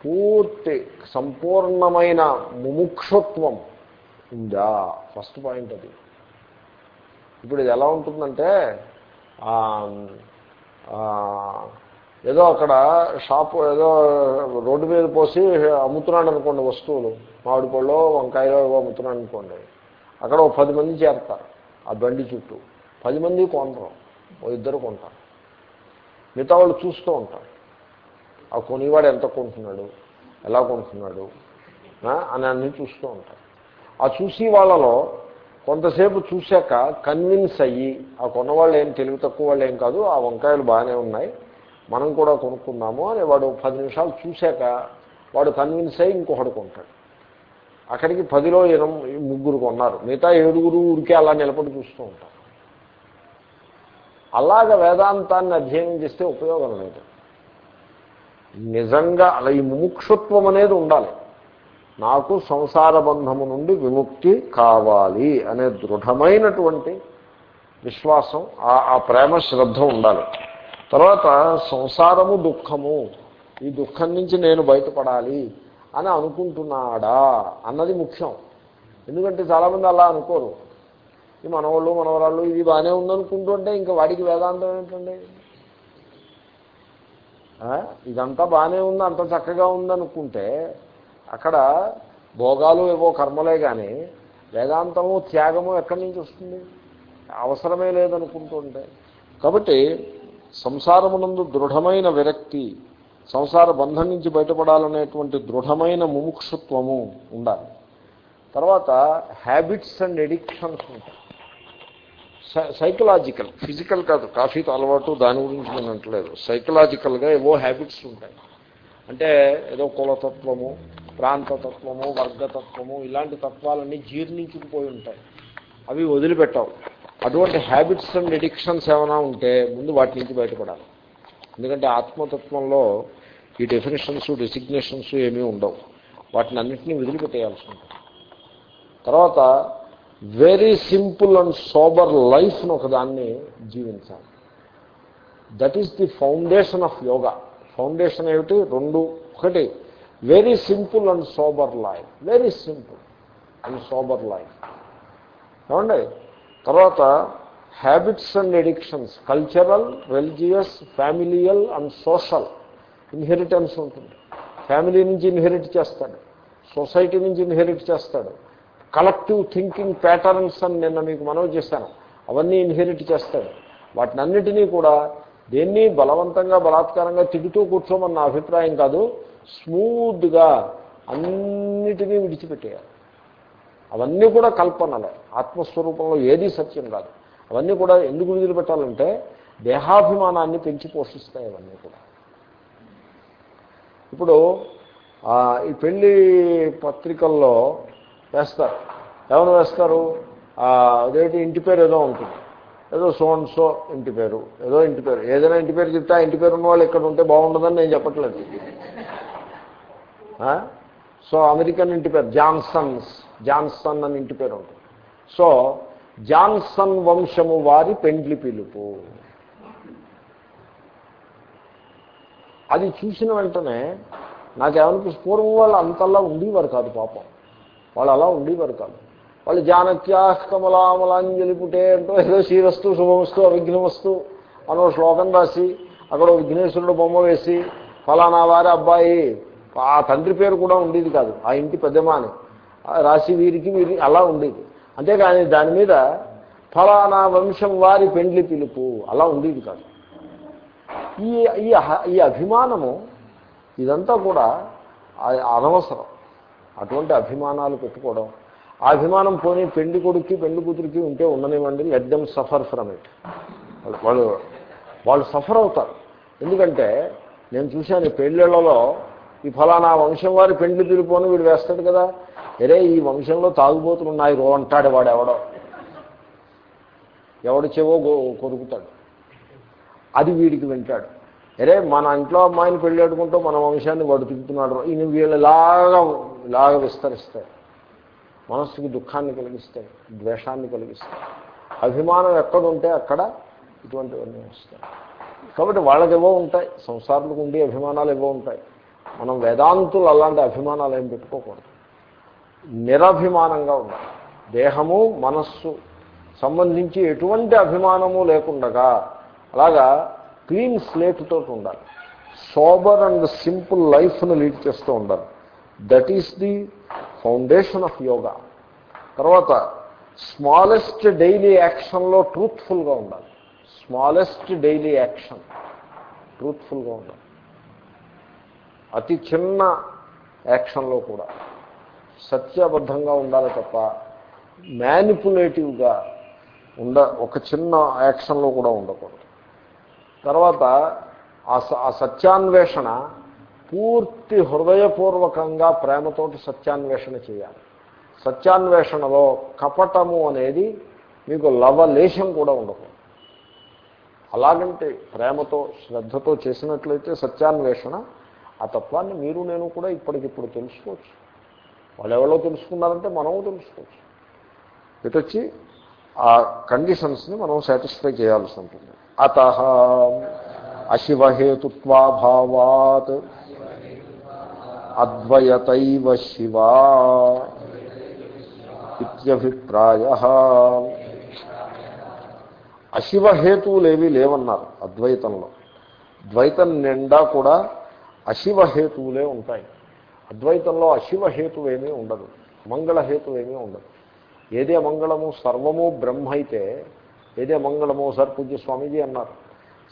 [SPEAKER 1] పూర్తి సంపూర్ణమైన ముముక్షత్వం ఉందా? ఫస్ట్ పాయింట్ అది. ఇప్పుడు ఇది ఎలా ఉంటుందంటే ఏదో అక్కడ షాపు ఏదో రోడ్డు మీద పోసి అమ్ముతున్నాడు అనుకోండి వస్తువులు. మామిడి పళ్ళు వంకాయలు ఏవో అమ్ముతున్నాడు అనుకోండి. అక్కడ ఒక పది మంది చేరతారు. ఆ బండి చుట్టూ. పది మంది కొనరు ఓ ఇద్దరు కొంటారు. మిగతా వాళ్ళు చూస్తూ ఉంటారు. ఆ కొనివాడు ఎంత కొంటున్నాడు? ఎలా కొంటున్నాడు? అని అన్నీ చూస్తూ ఉంటారు. ఆ చూసి వాళ్ళలో కొంతసేపు చూశాక కన్విన్స్ అయ్యి ఆ కొన్నవాళ్ళు ఏం తెలివి తక్కువ వాళ్ళు ఏం కాదు ఆ వంకాయలు బాగానే ఉన్నాయి మనం కూడా కొనుక్కుందాము అని వాడు పది నిమిషాలు చూశాక వాడు కన్విన్స్ అయ్యి ఇంకొకటి కొంటాడు. అక్కడికి పదిలో ఇరం ముగ్గురు కొన్నారు. మిగతా ఏడుగురు ఊరికే అలా నిలబడి చూస్తూ ఉంటారు. అలాగ వేదాంతాన్ని అధ్యయనం చేస్తే ఉపయోగం లేదు. నిజంగా అలా ఈ ముముక్షత్వం అనేది ఉండాలి. నాకు సంసార బంధము నుండి విముక్తి కావాలి అనే దృఢమైనటువంటి విశ్వాసం ఆ ప్రేమ శ్రద్ధ ఉండాలి. తర్వాత సంసారము దుఃఖము. ఈ దుఃఖం నుంచి నేను బయటపడాలి. అని అనుకుంటున్నాడా అన్నది ముఖ్యం. ఎందుకంటే చాలామంది అలా అనుకోరు. ఈ మనవాళ్ళు మనవరాళ్ళు ఇది బాగానే ఉందనుకుంటుంటే ఇంకా వాడికి వేదాంతం ఏంటండి? ఇదంతా బాగానే ఉంది అంత చక్కగా ఉందనుకుంటే అక్కడ భోగాలు ఏవో కర్మలే కానీ వేదాంతము త్యాగము ఎక్కడి నుంచి వస్తుంది? అవసరమే లేదనుకుంటుంటే. కాబట్టి సంసారమునందు దృఢమైన విరక్తి సంసార బంధం నుంచి బయటపడాలనేటువంటి దృఢమైన ముముక్షుత్వము ఉండాలి. తర్వాత హ్యాబిట్స్ అండ్ ఎడిక్షన్స్ ఉంటాయి. సైకలాజికల్ ఫిజికల్ కాదు కాఫీతో అలవాటు దాని గురించి నేను అంటలేదు. సైకలాజికల్గా ఏవో హ్యాబిట్స్ ఉంటాయి. అంటే ఏదో కులతత్వము ప్రాంతతత్వము వర్గతత్వము ఇలాంటి తత్వాలన్నీ జీర్ణించుకుపోయి ఉంటాయి. అవి వదిలిపెట్టావు. అటువంటి హ్యాబిట్స్ అండ్ ఎడిక్షన్స్ ఏమైనా ఉంటే ముందు వాటి నుంచి బయటపడాలి. ఎందుకంటే ఆత్మతత్వంలో ఈ డెఫినేషన్స్ డెసిగ్నేషన్స్ ఏమీ ఉండవు. వాటిని అన్నింటినీ వదిలిపెట్టేయాల్సి ఉంటుంది. తర్వాత వెరీ సింపుల్ అండ్ సోబర్ లైఫ్ను ఒకదాన్ని జీవించాలి. That is the foundation of yoga foundation ఏమిటి? రెండు. ఒకటి very simple and sober life very simple and sober life ఏమండి? తర్వాత habits and addictions cultural religious familial and social inheritance ఉంటుంది. ఫ్యామిలీ నుంచి ఇన్హెరిట్ చేస్తాడు. సొసైటీ నుంచి ఇన్హెరిట్ చేస్తాడు. కలెక్టివ్ థింకింగ్ ప్యాటర్న్స్ అని నిన్న మీకు మనవి చేశాను. అవన్నీ ఇన్హెరిట్ చేస్తాడు. వాటిని అన్నిటినీ కూడా దేన్ని బలవంతంగా బలాత్కారంగా తిడుతూ కూర్చోమని నా అభిప్రాయం కాదు స్మూత్గా అన్నిటినీ విడిచిపెట్టేయాలి. అవన్నీ కూడా కల్పనలే. ఆత్మస్వరూపంలో ఏదీ సత్యం కాదు. అవన్నీ కూడా ఎందుకు విదిలిపెట్టాలంటే దేహాభిమానాన్ని పెంచి పోషిస్తాయి అవన్నీ కూడా. ఇప్పుడు ఈ పెళ్ళి పత్రికల్లో వేస్తారు. ఎవరు వేస్తారు? అదేంటి ఇంటి పేరు ఏదో ఉంటుంది. ఏదో సోన్సో ఇంటి పేరు ఏదో ఇంటి పేరు. ఏదైనా ఇంటి పేరు చెప్తే ఆ ఇంటి పేరు ఉన్న వాళ్ళు ఇక్కడ ఉంటే బాగుండదని నేను చెప్పట్లేదు. సో అమెరికన్ ఇంటి పేరు జాన్సన్స్ జాన్సన్ అని ఇంటి పేరు ఉంటుంది. సో జాన్సన్ వంశము వారి పెండ్లి పిలుపు. అది చూసిన వెంటనే నాకేమనిపిస్తుంది? పూర్వం వాళ్ళు అంతలా ఉండేవారు కాదు పాపం. వాళ్ళు అలా ఉండేవారు కాదు. వాళ్ళు జానక్యా కమలామలాంజలి పుటే అంటూ ఏదో శ్రీరస్తు శుభమస్తు అవిఘ్నమస్తు అనో శ్లోకం రాసి అక్కడ విఘ్నేశ్వరుడు బొమ్మ వేసి ఫలానా వారి అబ్బాయి ఆ తండ్రి పేరు కూడా ఉండేది కాదు. ఆ ఇంటి పెద్దమాని రాసి వీరికి వీరి అలా ఉండేది. అంతేకాని దాని మీద ఫలానా వంశం వారి పెండ్లి పిలుపు అలా ఉండేది కాదు. ఈ ఈ అభిమానము ఇదంతా కూడా అనవసరం. అటువంటి అభిమానాలు పెట్టుకోవడం. ఆ అభిమానం పోనీ పెళ్ళి కొడుక్కి పెళ్ళి కూతురికి ఉంటే ఉండనివ్వండి let them suffer from it వాళ్ళు వాళ్ళు సఫర్ అవుతారు. ఎందుకంటే నేను చూశాను పెళ్ళిళ్ళలో ఈ ఫలానా వంశం వారి పెండ్లు తిరిగిపోని వీడు వేస్తాడు కదా. అరే ఈ వంశంలో తాగుబోతులు ఉన్నాయి రో అంటాడు వాడు ఎవడో ఎవడు చెవో కొరుకుతాడు. అది వీడికి వింటాడు. అరే మన ఇంట్లో అమ్మాయిని పెళ్ళాడుకుంటూ మన వంశాన్ని వాడు తిప్పుతున్నాడు ఈయన వీళ్ళు లాగా ఇలాగా విస్తరిస్తాయి మనస్సుకి దుఃఖాన్ని కలిగిస్తాయి ద్వేషాన్ని కలిగిస్తాయి అభిమానం ఎక్కడుంటే అక్కడ ఇటువంటివన్నీ వస్తాయి. కాబట్టి వాళ్ళకి ఏవో ఉంటాయి. సంసారాలకు ఉండే అభిమానాలు ఏవో ఉంటాయి. మనం వేదాంతులు అలాంటి అభిమానాలు ఏం పెట్టుకోకూడదు. నిరభిమానంగా ఉండాలి. దేహము మనస్సు సంబంధించి ఎటువంటి అభిమానము లేకుండగా అలాగా క్లీన్ స్లేట్తో ఉండాలి. సోబర్ అండ్ సింపుల్ లైఫ్ను లీడ్ చేస్తూ ఉండాలి. That is the foundation of yoga. తర్వాత స్మాలెస్ట్ డైలీ యాక్షన్లో ట్రూత్ఫుల్గా ఉండాలి. స్మాలెస్ట్ డైలీ యాక్షన్ ట్రూత్ఫుల్గా ఉండాలి. అతి చిన్న యాక్షన్లో కూడా సత్యబద్ధంగా ఉండాలి తప్ప మ్యానిపులేటివ్గా ఉండ ఒక చిన్న యాక్షన్లో కూడా ఉండకూడదు. తర్వాత ఆ సత్యాన్వేషణ పూర్తి హృదయపూర్వకంగా ప్రేమతోటి సత్యాన్వేషణ చేయాలి. సత్యాన్వేషణలో కపటము అనేది మీకు లవలేశం కూడా ఉండకూడదు. అలాగంటే ప్రేమతో శ్రద్ధతో చేసినట్లయితే సత్యాన్వేషణ ఆ తత్వాన్ని మీరు నేను కూడా ఇప్పటికిప్పుడు తెలుసుకోవచ్చు. వాళ్ళు ఎవరో తెలుసుకున్నారంటే మనము తెలుసుకోవచ్చు. ఇటొచ్చి ఆ కండిషన్స్ని మనం సాటిస్ఫై చేయాల్సి ఉంటుంది. అత అశివహేతుత్వాభావాత్ అద్వయతైవ శివా ఇత్యభిప్రాయ. అశివహేతువులేవి లేవన్నారు అద్వైతంలో. ద్వైతం నిండా కూడా అశివహేతువులే ఉంటాయి. అద్వైతంలో అశివహేతువేమీ ఉండదు. మంగళహేతువేమీ ఉండదు. ఏది మంగళము సర్వము బ్రహ్మ అయితే ఏదే మంగళమో సార్ పూజ్య స్వామీజీ అన్నారు.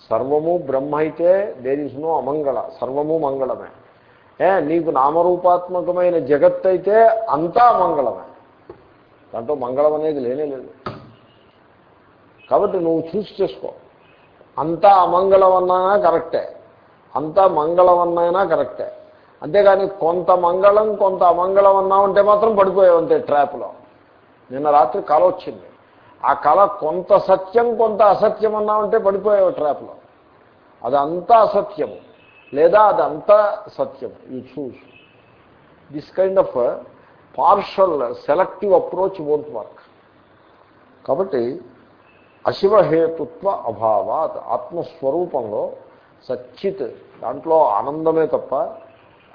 [SPEAKER 1] సర్వము బ్రహ్మ అయితే దేర్ ఇస్ నో అమంగళ సర్వము మంగళమే. ఏ నీకు నామరూపాత్మకమైన జగత్ అయితే అంతా అమంగళమే దాంట్లో మంగళం అనేది లేనే లేదు. కాబట్టి నువ్వు చూసి చేసుకో. అంతా అమంగళం అన్నా కరెక్టే. అంతా మంగళం అన్నైనా కరెక్టే. అంతేగాని కొంత మంగళం కొంత అమంగళం అన్నామంటే మాత్రం పడిపోయావు అంతే ట్రాప్లో. నిన్న రాత్రి కాలొచ్చింది. ఆ కళ కొంత సత్యం కొంత అసత్యం అన్నామంటే పడిపోయావు ట్రాప్లో. అదంతా అసత్యము. లేదా అదంతా సత్యం you choose this kind of partial selective approach won't work కాబట్టి అశివహేతుత్వ అభావాత్ ఆత్మస్వరూపంలో సచ్చిత్ దాంట్లో ఆనందమే తప్ప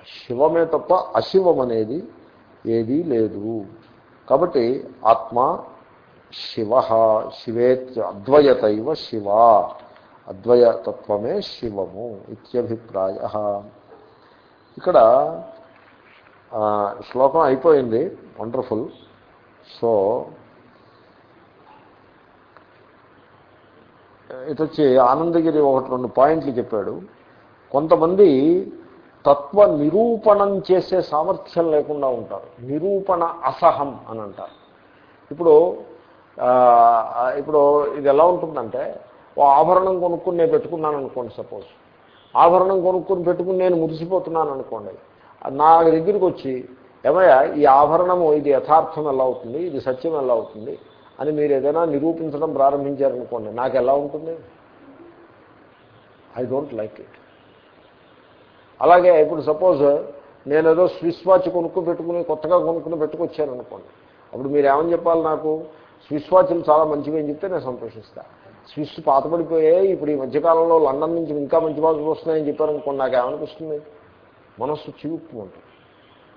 [SPEAKER 1] శివమే తప్ప అశివం అనేది ఏదీ లేదు. కాబట్టి ఆత్మ శివ శివేత్ అద్వయతైవ శివ. అద్వయతత్వమే శివము ఇత్యభిప్రాయ. ఇక్కడ శ్లోకం అయిపోయింది. వండర్ఫుల్ సో ఇటు వచ్చి ఆనందగిరి ఒకటి రెండు పాయింట్లు చెప్పాడు. కొంతమంది తత్వ నిరూపణం చేసే సామర్థ్యం లేకుండా ఉంటారు. నిరూపణ అసహం అని అంటారు. ఇప్పుడు ఇప్పుడు ఇది ఎలా ఉంటుందంటే ఓ ఆభరణం కొనుక్కుని నేను పెట్టుకున్నాను అనుకోండి సపోజ్. ఆభరణం కొనుక్కుని పెట్టుకుని నేను మురిసిపోతున్నాను అనుకోండి. నా దగ్గరికి వచ్చి ఏమయ్యా ఈ ఆభరణము ఇది యథార్థం ఎలా అవుతుంది? ఇది సత్యం ఎలా అవుతుంది? అని మీరు ఏదైనా నిరూపించడం ప్రారంభించారనుకోండి నాకు ఎలా ఉంటుంది? ఐ డోంట్ లైక్ ఇట్ అలాగే ఇప్పుడు సపోజ్ నేను ఏదో స్విస్ వాచ్ కొనుక్కు పెట్టుకుని కొత్తగా కొనుక్కుని పెట్టుకొచ్చాను అనుకోండి అప్పుడు మీరు ఏమని చెప్పాలి నాకు? స్విస్ వాచ్లు చాలా మంచివి అని చెప్తే నేను సంతోషిస్తాను స్విస్ పాతపడిపోయాయి ఇప్పుడు ఈ మధ్యకాలంలో లండన్ నుంచి ఇంకా మంచి వాచ్లు వస్తున్నాయని చెప్పారు అనుకోండి నాకు ఏమనిపిస్తుంది? మనస్సు చివుక్కు ఉంటుంది.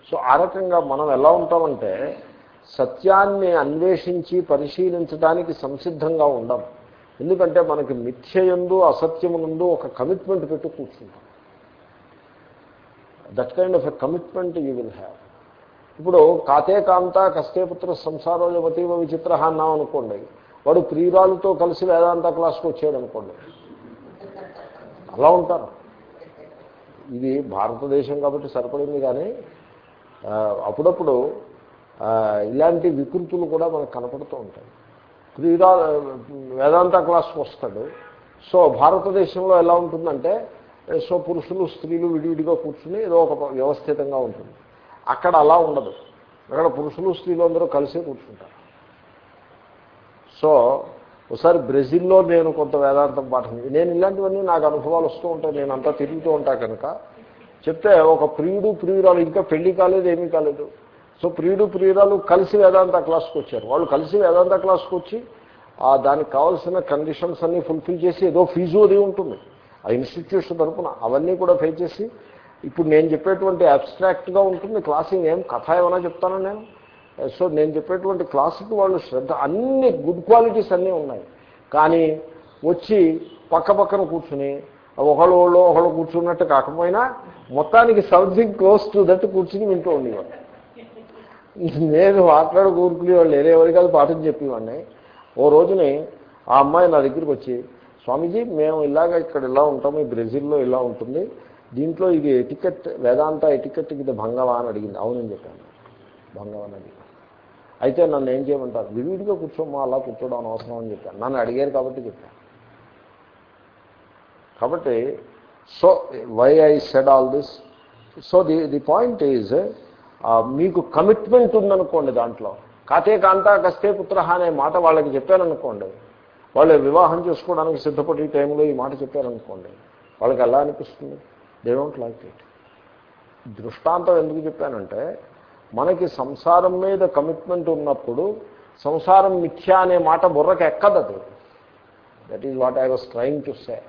[SPEAKER 1] సో ఆ రకంగా మనం ఎలా ఉంటామంటే సత్యాన్ని అన్వేషించి పరిశీలించడానికి సంసిద్ధంగా ఉండం. ఎందుకంటే మనకి మిథ్యయందు అసత్యమునందు ఒక కమిట్మెంట్ పెట్టు కూర్చుంటాం. That kind of a commitment you will have ఇప్పుడు కాతే కాంత కష్టేపుత్ర పుత్ర సంసారోజవతీవ విచిత్ర అన్నాం అనుకోండి. వాడు ప్రియురాలతో కలిసి వేదాంత క్లాస్కి వచ్చాడు అనుకోండి అలా ఉంటారు. ఇది భారతదేశం కాబట్టి సరిపడింది కానీ అప్పుడప్పుడు ఇలాంటి వికృతులు కూడా మనకు కనపడుతూ ఉంటాయి. ప్రియురా వేదాంత క్లాస్కి వస్తాడు. సో భారతదేశంలో ఎలా ఉంటుందంటే సో పురుషులు స్త్రీలు విడివిడిగా కూర్చుని ఏదో ఒక వ్యవస్థితంగా ఉంటుంది. అక్కడ అలా ఉండదు. అక్కడ పురుషులు స్త్రీలు అందరూ కలిసే కూర్చుంటారు. సో ఒకసారి బ్రెజిల్లో నేను కొంత వేదాంతం పాఠం నేను ఇలాంటివన్నీ నాకు అనుభవాలు వస్తూ ఉంటాయి నేను అంతా తిరుగుతూ ఉంటా కనుక. చెప్తే ఒక ప్రియుడు ప్రియురాలు ఇంకా పెళ్ళి కాలేదు ఏమీ కాలేదు. సో ప్రియుడు ప్రియురాలు కలిసి వేదాంత క్లాస్కి వచ్చారు. వాళ్ళు కలిసి వేదాంత క్లాస్కి వచ్చి దానికి కావాల్సిన కండిషన్స్ అన్నీ ఫుల్ఫిల్ చేసి ఏదో ఫీజు అది ఉంటుంది. ఆ ఇన్స్టిట్యూషన్ తరఫున అవన్నీ కూడా పే చేసి ఇప్పుడు నేను చెప్పేటువంటి అబ్స్ట్రాక్ట్గా ఉంటుంది క్లాసింగ్ ఏం కథ ఏమైనా చెప్తాను నేను? Uh, సో నేను చెప్పేటువంటి క్లాసుకి వాళ్ళు శ్రద్ధ అన్ని గుడ్ క్వాలిటీస్ అన్నీ ఉన్నాయి. కానీ వచ్చి పక్క పక్కన కూర్చుని ఒకళ్ళు వాళ్ళు ఒకళ్ళు కూర్చున్నట్టు కాకపోయినా మొత్తానికి సంథింగ్ క్లోజ్ టు దట్ కూర్చుని వింటూ ఉండేవాడు నేను మాట్లాడు కూరుకునే వాళ్ళు వేరే కాదు పాఠం చెప్పేవాడిని. ఓ రోజుని ఆ అమ్మాయి నా దగ్గరికి వచ్చి స్వామీజీ మేము ఇలాగ ఇక్కడ ఇలా ఉంటాము ఈ బ్రెజిల్లో ఇలా ఉంటుంది దీంట్లో ఇది ఎటికెట్ వేదాంత ఎటికెట్ ఇది భంగవా అని అడిగింది. అవునని చెప్పాను. భంగవా అని అడిగింది. అయితే నన్ను ఏం చేయమంటారు? వివిడిగా కూర్చోమా అలా కూర్చోవడం అవసరం అని చెప్పాను. నన్ను అడిగారు కాబట్టి చెప్పాను. కాబట్టి so why I said all this so the the point is మీకు కమిట్మెంట్ ఉందనుకోండి దాంట్లో. కాతే కాంతా కస్తే పుత్ర అనే మాట వాళ్ళకి చెప్పారనుకోండి. వాళ్ళు వివాహం చేసుకోవడానికి సిద్ధపడే టైంలో ఈ మాట చెప్పారనుకోండి. వాళ్ళకి ఎలా అనిపిస్తుంది? దే డోంట్ లైక్ ఇట్ దృష్టాంతం ఎందుకు చెప్పానంటే మనకి సంసారం మీద కమిట్మెంట్ ఉన్నప్పుడు సంసారం మిథ్యా అనే మాట బుర్రకి ఎక్కదది? That is what I was trying to say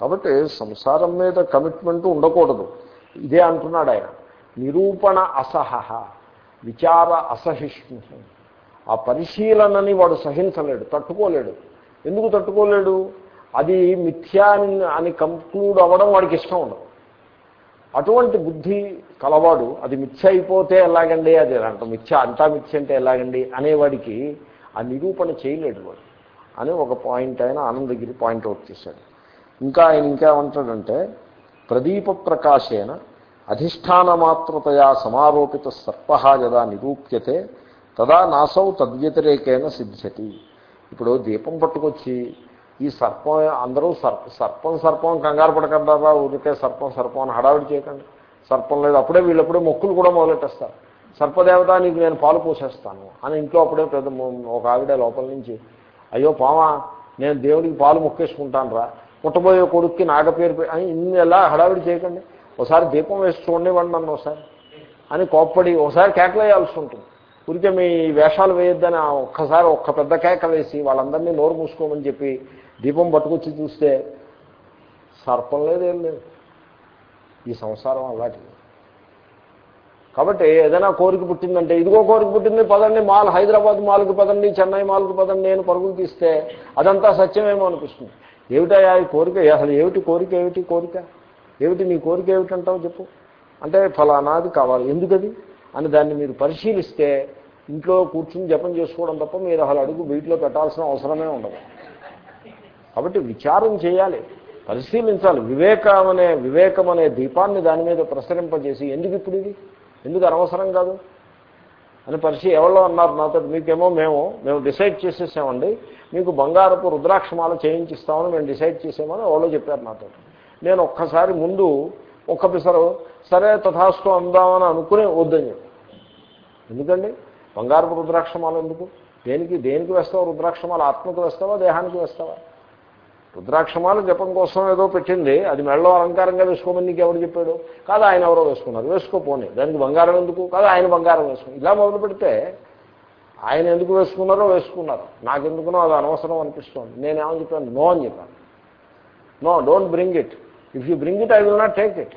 [SPEAKER 1] కాబట్టి సంసారం మీద కమిట్మెంట్ ఉండకూడదు. ఇదే అంటున్నాడు ఆయన. నిరూపణ అసహ విచార అసహిష్ణు. ఆ పరిశీలనని వాడు సహించలేడు తట్టుకోలేడు. ఎందుకు తట్టుకోలేడు? అది మిథ్యా అని కంక్లూడ్ అవ్వడం వాడికి ఇష్టం ఉండదు. అటువంటి బుద్ధి కలవాడు అది మిథ్య అయిపోతే ఎలాగండి అది అంట మిథ్య అంతా మిథ్య అంటే ఎలాగండి అనేవాడికి ఆ నిరూపణ చేయలేడు వాడు. అని ఒక పాయింట్ ఆయన ఆనందగిరి పాయింట్ అవుట్ చేశాడు. ఇంకా ఆయన ఇంకేమంటాడంటే ప్రదీప ప్రకాశేన అధిష్టానమాత్రతయా సమారోపిత సర్ప యదా నిరూప్యతే తదా నాసౌ తద్వ్యతిరేకేన సిద్ధ్యతి. ఇప్పుడు దీపం పట్టుకొచ్చి ఈ సర్పం అందరూ సర్ప సర్పం సర్పం కంగారు పడకండారా? ఊరికే సర్పం సర్పం అని హడావిడి చేయకండి. సర్పం లేదు. అప్పుడే వీళ్ళప్పుడే మొక్కులు కూడా మొదలెట్టేస్తారు. సర్పదేవత నీకు నేను పాలు పోసేస్తాను అని ఇంట్లో అప్పుడే పెద్ద ఒక ఆవిడ లోపల నుంచి అయ్యో పామా నేను దేవుడికి పాలు మొక్కేసుకుంటాను రా పుట్టబోయే కొడుక్కి నాగపేరు అని ఇన్ని ఎలా హడావిడి చేయకండి. ఒకసారి దీపం వేసి చూడండివ్వండి నన్ను ఒకసారి అని కోప్పడి ఒకసారి కేకలేయాల్సి ఉంటుంది. ఊరికే మీ వేషాలు వేయొద్దని ఒక్కసారి ఒక్క పెద్ద కేక వేసి వాళ్ళందరినీ నోరు మూసుకోమని చెప్పి దీపం పట్టుకొచ్చి చూస్తే సర్పం లేదు లేదు. ఈ సంసారం అలాంటిది. కాబట్టి ఏదైనా కోరిక పుట్టిందంటే ఇదిగో కోరిక పుట్టింది పదండి మాల్ హైదరాబాద్ మాల్కి పదండి చెన్నై మాల్కి పదండి నేను పరుగులు తీస్తే అదంతా సత్యమేమో అనిపిస్తుంది. ఏమిటయా ఈ కోరిక? అసలు ఏమిటి కోరిక ఏమిటి కోరిక? ఏమిటి నీ కోరిక ఏమిటంటావు చెప్పు. అంటే ఫలానాది కావాలి. ఎందుకది? అని దాన్ని మీరు పరిశీలిస్తే ఇంట్లో కూర్చుని జపం చేసుకోవడం తప్ప మీరు అసలు అడుగు వీటిలో పెట్టాల్సిన అవసరమే ఉండదు. కాబట్టి విచారం చేయాలి పరిశీలించాలి. వివేకం అనే వివేకం అనే దీపాన్ని దాని మీద ప్రసరింపజేసి ఎందుకు ఇప్పుడు ఇది? ఎందుకు అనవసరం కాదు? అని పరిశీ ఎవరో అన్నారు నాతో మీకేమో మేము మేము డిసైడ్ చేసేసామండి. మీకు బంగారపు రుద్రాక్షమాల చేయించిస్తామని మేము డిసైడ్ చేసామని ఎవరో చెప్పారు నాతో. నేను ఒక్కసారి ముందు ఒక్క పిసరు సరే తథాస్తు అందామని అనుకునే వద్దని చెప్పి ఎందుకండి? బంగారపు రుద్రాక్షమాల ఎందుకు? దేనికి దేనికి వేస్తావా రుద్రాక్షమాల? ఆత్మకు వేస్తావా? దేహానికి వేస్తావా? రుద్రాక్షమాల జపం కోసం ఏదో పెట్టింది. అది మెడలో అలంకారంగా వేసుకోమని నీకు ఎవరు చెప్పాడు? కాదు ఆయన ఎవరో వేసుకున్నారు. వేసుకోపోని దానికి బంగారం ఎందుకు? కాదు ఆయన బంగారం వేసుకుని ఇలా మొదలు పెడితే ఆయన ఎందుకు వేసుకున్నారో వేసుకున్నారు. నాకెందుకునో అది అనవసరం అనిపిస్తుంది. నేనేమని చెప్పాను? నో అని చెప్పాను. No don't bring it. If you bring it I will not take it.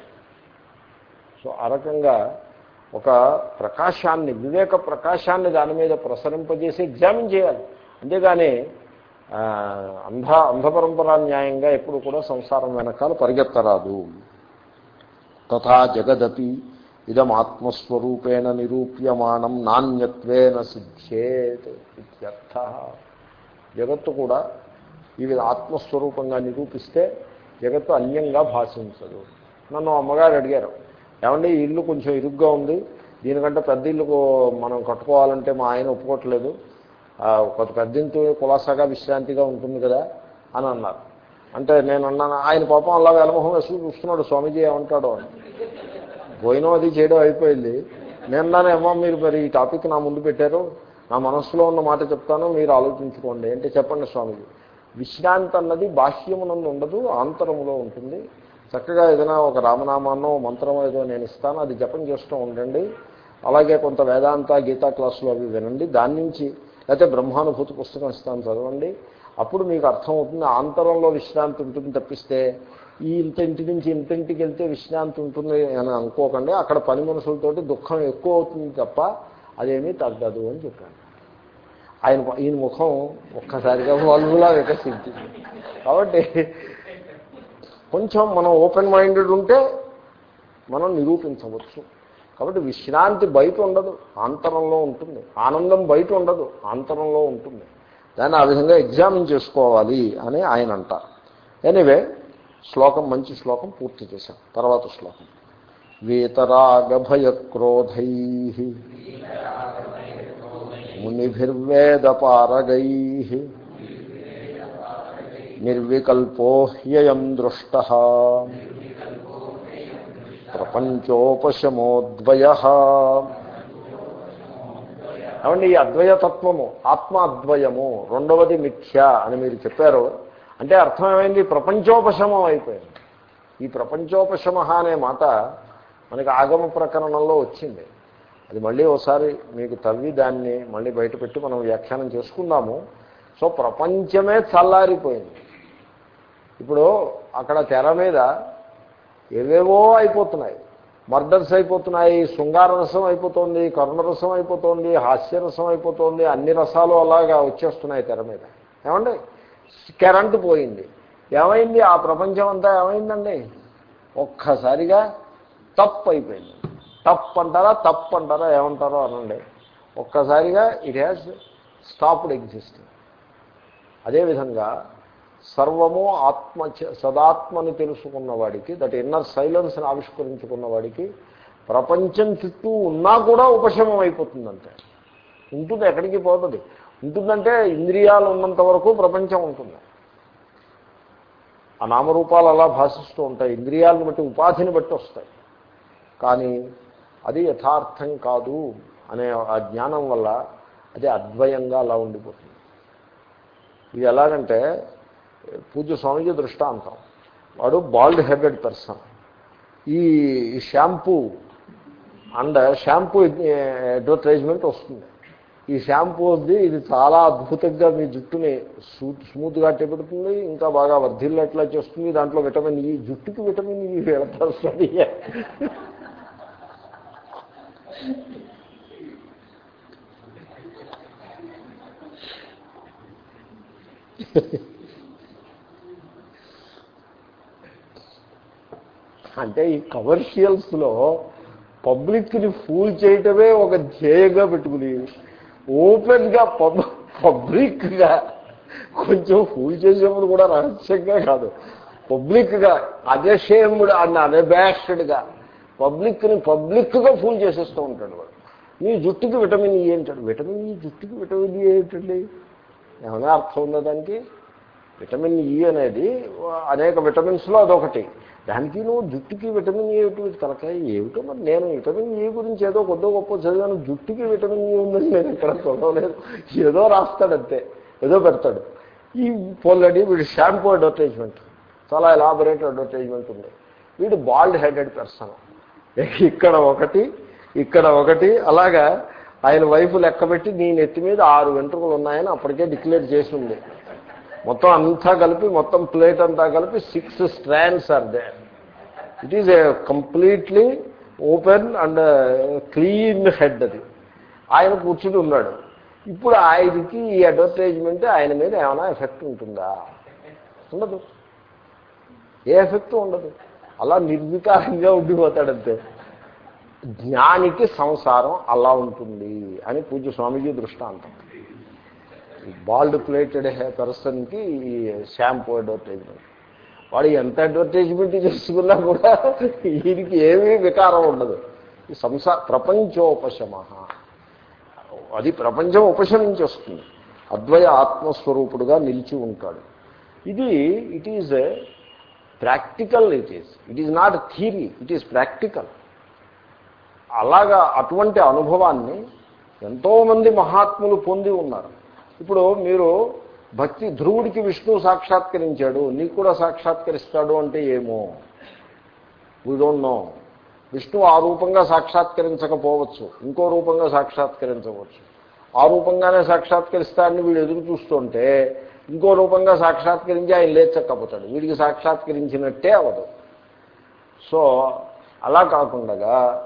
[SPEAKER 1] So ఆ రకంగా ఒక ప్రకాశాన్ని వివేక ప్రకాశాన్ని దాని మీద ప్రసరింపజేసి ఎగ్జామిన్ చేయాలి. అంతేగాని అంధ అంధపరంపరా న్యాయంగా ఎప్పుడు కూడా సంసారం వెనకాల పరిగెత్తరాదు. తథా జగదపి ఇదం ఆత్మస్వరూపేణ నిరూప్యమానం నాణ్యత్వేన సిద్ధ్యేత్ ఇత్యర్థ. జగత్తు కూడా ఈ ఆత్మస్వరూపంగా నిరూపిస్తే జగత్తు అన్యంగా భాషించదు. నన్ను అమ్మగారు అడిగారు ఏమంటే ఇల్లు కొంచెం ఇరుగ్గా ఉంది. దీనికంటే పెద్ద ఇల్లు మనం కట్టుకోవాలంటే మా ఆయన ఒప్పుకోవట్లేదు. కొంత పెద్దింటి కులాసాగా విశ్రాంతిగా ఉంటుంది కదా అని అన్నారు. అంటే నేను అన్నాను ఆయన పాపం అలా వెలమొహం వేసుకుని చూస్తున్నాడు స్వామీజీ ఏమంటాడో? అని. పోయిన అది చేయడం అయిపోయింది. నేను ఏమో మీరు మరి ఈ టాపిక్ నా ముందు పెట్టారు. నా మనస్సులో ఉన్న మాట చెప్తాను మీరు ఆలోచించుకోండి. అంటే చెప్పండి స్వామీజీ. విశ్రాంతి అన్నది బాహ్యమునందు ఉండదు ఆంతరములో ఉంటుంది. చక్కగా ఏదైనా ఒక రామనామాన్నో మంత్రం ఏదో నేను ఇస్తాను అది జపం చేస్తూ ఉండండి. అలాగే కొంత వేదాంత గీతా క్లాసులు అవి వినండి. దాని నుంచి లేకపోతే బ్రహ్మానుభూతి పుస్తకం ఇస్తాను చదవండి. అప్పుడు మీకు అర్థమవుతుంది ఆంతరంలో విశ్రాంతి ఉంటుంది తప్పిస్తే ఈ ఇంత ఇంటి నుంచి ఇంతింటికి వెళ్తే విశ్రాంతి ఉంటుంది అని అనుకోకండి. అక్కడ పని మనుషులతోటి దుఃఖం ఎక్కువ అవుతుంది తప్ప అదేమీ తగ్గదు అని చెప్పాను ఆయన ఈయన ముఖం ఒక్కసారిగా వాళ్ళులా వికసించింది. కాబట్టి కొంచెం మనం ఓపెన్ మైండెడ్ ఉంటే మనం నిరూపించవచ్చు. కాబట్టి విశ్రాంతి బయట ఉండదు ఆంతరంలో ఉంటుంది. ఆనందం బయట ఉండదు ఆంతరంలో ఉంటుంది. దాన్ని ఆ విధంగా ఎగ్జామిన్ చేసుకోవాలి అని ఆయన అంటారు. ఎనివే శ్లోకం మంచి శ్లోకం పూర్తి చేశాం. తర్వాత శ్లోకం. వీతరాగభయక్రోధై మునిభిర్వేదపారగై నిర్వికల్పో హ్యయం దృష్ట ప్రపంచోపశమోద్వయ. ఏమండి ఈ అద్వయతత్వము ఆత్మ అద్వయము రెండవది మిథ్య అని మీరు చెప్పారు. అంటే అర్థం ఏమైంది? ప్రపంచోపశమం అయిపోయింది. ఈ ప్రపంచోపశమ అనే మాట మనకి ఆగమ ప్రకరణంలో వచ్చింది. అది మళ్ళీ ఒకసారి మీకు తవ్వి దాన్ని మళ్ళీ బయటపెట్టి మనం వ్యాఖ్యానం చేసుకుందాము. సో ప్రపంచమే చల్లారిపోయింది. ఇప్పుడు అక్కడ తెర మీద ఏవేవో అయిపోతున్నాయి. మర్డర్స్ అయిపోతున్నాయి శృంగార రసం అయిపోతుంది కరుణరసం అయిపోతుంది హాస్యరసం అయిపోతుంది అన్ని రసాలు అలాగా వచ్చేస్తున్నాయి తెర మీద. ఏమండి? కరెంటు పోయింది. ఏమైంది? ఆ ప్రపంచం అంతా ఏమైందండి? ఒక్కసారిగా తప్పు అయిపోయింది. తప్పు అంటారా తప్పు అంటారా ఏమంటారో అనండి. ఒక్కసారిగా ఇట్ హ్యాస్ స్టాప్డ్ ఎగ్జిస్టింగ్ అదేవిధంగా సర్వము ఆత్మ సదాత్మని తెలుసుకున్నవాడికి దట్ ఇన్నర్ సైలెన్స్ని ఆవిష్కరించుకున్న వాడికి ప్రపంచం చుట్టూ ఉన్నా కూడా ఉపశమం అయిపోతుందంటే. ఉంటుంది ఎక్కడికి పోతుంది. ఉంటుందంటే ఇంద్రియాలు ఉన్నంత వరకు ప్రపంచం ఉంటుంది. ఆ నామరూపాలు అలా భాషిస్తూ ఉంటాయి. ఇంద్రియాలను బట్టి ఉపాధిని బట్టి వస్తాయి. కానీ అది యథార్థం కాదు అనే ఆ జ్ఞానం వల్ల అది అద్వయంగా అలా ఉండిపోతుంది. ఇది ఎలాగంటే పూజ్య స్వామీజీ దృష్టాంతం. వాడు బాల్డ్ హెడెడ్ పర్సన్ ఈ షాంపూ అండ్ షాంపూ అడ్వర్టైజ్మెంట్ వస్తుంది. ఈ షాంపూ వద్ది ఇది చాలా అద్భుతంగా మీ జుట్టుని స్మూత్గా పెడుతుంది ఇంకా బాగా వర్ధిల్లేట్లా చేస్తుంది. దాంట్లో విటమిన్ ఈ జుట్టుకి విటమిన్ ఈ వెళతాల్సింది అంటే ఈ కమర్షియల్స్లో పబ్లిక్ని ఫూల్ చేయటమే ఒక ధ్యేయంగా పెట్టుకుని ఓపెన్గా పబ్ పబ్లిక్గా కొంచెం ఫూల్ చేసేప్పుడు కూడా రహస్యంగా కాదు. పబ్లిక్గా అజశేముడు అన్న అనబ్యాషడ్గా పబ్లిక్ని పబ్లిక్గా ఫూల్ చేసేస్తూ ఉంటాడు వాడు. మీ జుట్టుకి విటమిన్ ఈ అంటాడు విటమిన్ ఈ జుట్టుకి విటమిన్ ఈ e ఏంటండి? ఏమైనా అర్థం ఉందా దానికి? విటమిన్ ఈ అనేది అనేక విటమిన్స్లో అదొకటి. దానికి నువ్వు జుట్టుకి విటమిన్ ఏ ఏమిటి? తలకాయ ఏమిటో మరి నేను విటమిన్ ఈ గురించి ఏదో కొద్దో గొప్ప చదివాను. జుట్టుకి విటమిన్ ఈ ఉందని నేను ఇక్కడ చూడలేదు ఏదో రాస్తాడంతే. ఏదో పెడతాడు. ఈ పొల్లడి వీడు షాంపూ అడ్వర్టైజ్మెంట్. చాలా ఎలాబొరేట్ అడ్వర్టైజ్మెంట్ ఉంది. వీడు బాల్డ్ హెడెడ్ పర్సన్. ఇక్కడ ఒకటి ఇక్కడ ఒకటి. అలాగా ఆయన వైపు లెక్కబెట్టి నీ నెత్తి మీద ఆరు వెంట్రుకలు ఉన్నాయని అప్పటికే డిక్లేర్ చేసి ఉంది. మొత్తం అంతా కలిపి మొత్తం ప్లేట్ అంతా కలిపి six strands are they it is a completely open and clean head అది. ఆయన కూర్చుని ఉన్నాడు. ఇప్పుడు ఆయనకి ఈ అడ్వర్టైజ్మెంట్ ఆయన మీద ఏమైనా ఎఫెక్ట్ ఉంటుందా? ఉండదు. ఏ ఎఫెక్ట్ ఉండదు. అలా నిర్వికారంగా ఉండిపోతాడంతే. జ్ఞానికి సంసారం అలా ఉంటుంది అని పూజ స్వామీజీ దృష్టాంతం. బాల్డ్ ప్లేటెడ్ పర్సన్కి ఈ షాంపూ అడ్వర్టైజ్మెంట్. వాడు ఎంత అడ్వర్టైజ్మెంట్ చేసుకున్నా కూడా వీరికి ఏమీ వికారం ఉండదు. ఈ సంసార ప్రపంచోపశమ అది ప్రపంచం ఉపశమించి వస్తుంది అద్వయ ఆత్మస్వరూపుడుగా నిలిచి ఉంటాడు. ఇది it is practical it is it is not theory it is practical అలాగా అటువంటి అనుభవాన్ని ఎంతోమంది మహాత్ములు పొంది ఉన్నారు. ఇప్పుడు మీరు భక్తి ధ్రువుడికి విష్ణు సాక్షాత్కరించాడు నీకు కూడా సాక్షాత్కరిస్తాడు అంటే ఏమో? వీ డోంట్ నో విష్ణు ఆ రూపంగా సాక్షాత్కరించకపోవచ్చు ఇంకో రూపంగా సాక్షాత్కరించవచ్చు. ఆ రూపంగానే సాక్షాత్కరిస్తాడని వీడు ఎదురు చూస్తుంటే ఇంకో రూపంగా సాక్షాత్కరించి ఆయన లేచక్కపోతాడు. వీడికి సాక్షాత్కరించినట్టే అవదు. సో అలా కాకుండా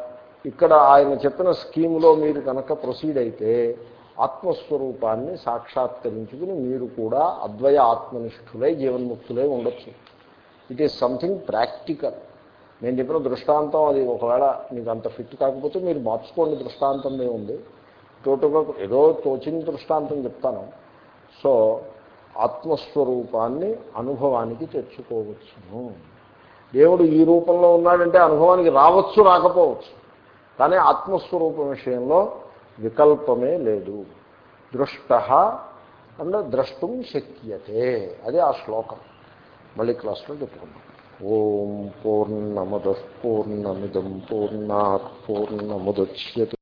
[SPEAKER 1] ఇక్కడ ఆయన చెప్పిన స్కీములో మీరు కనుక ప్రొసీడ్ అయితే ఆత్మస్వరూపాన్ని సాక్షాత్కరించుకుని మీరు కూడా అద్వయ ఆత్మనిష్ఠులై జీవన్ముక్తులై ఉండొచ్చు. ఇట్ ఈస్ సంథింగ్ ప్రాక్టికల్ నేను చెప్పిన దృష్టాంతం అది ఒకవేళ మీకు అంత ఫిట్ కాకపోతే మీరు మార్చుకోండి దృష్టాంతం ఉంది. టోటల్గా ఏదో తోచిన దృష్టాంతం చెప్తాను. సో ఆత్మస్వరూపాన్ని అనుభవానికి తెచ్చుకోవచ్చును. దేవుడు ఈ రూపంలో ఉన్నాడంటే అనుభవానికి రావచ్చు రాకపోవచ్చు. కానీ ఆత్మస్వరూపం విషయంలో వికల్పమే లేదు దృష్ట అండ్ ద్రష్టం శక్యతే అదే ఆ శ్లోకం మళ్ళీ క్లాస్లో చెప్పుకుందాం ఓం పూర్ణమద పూర్ణమిదం పూర్ణా పూర్ణముద్యతే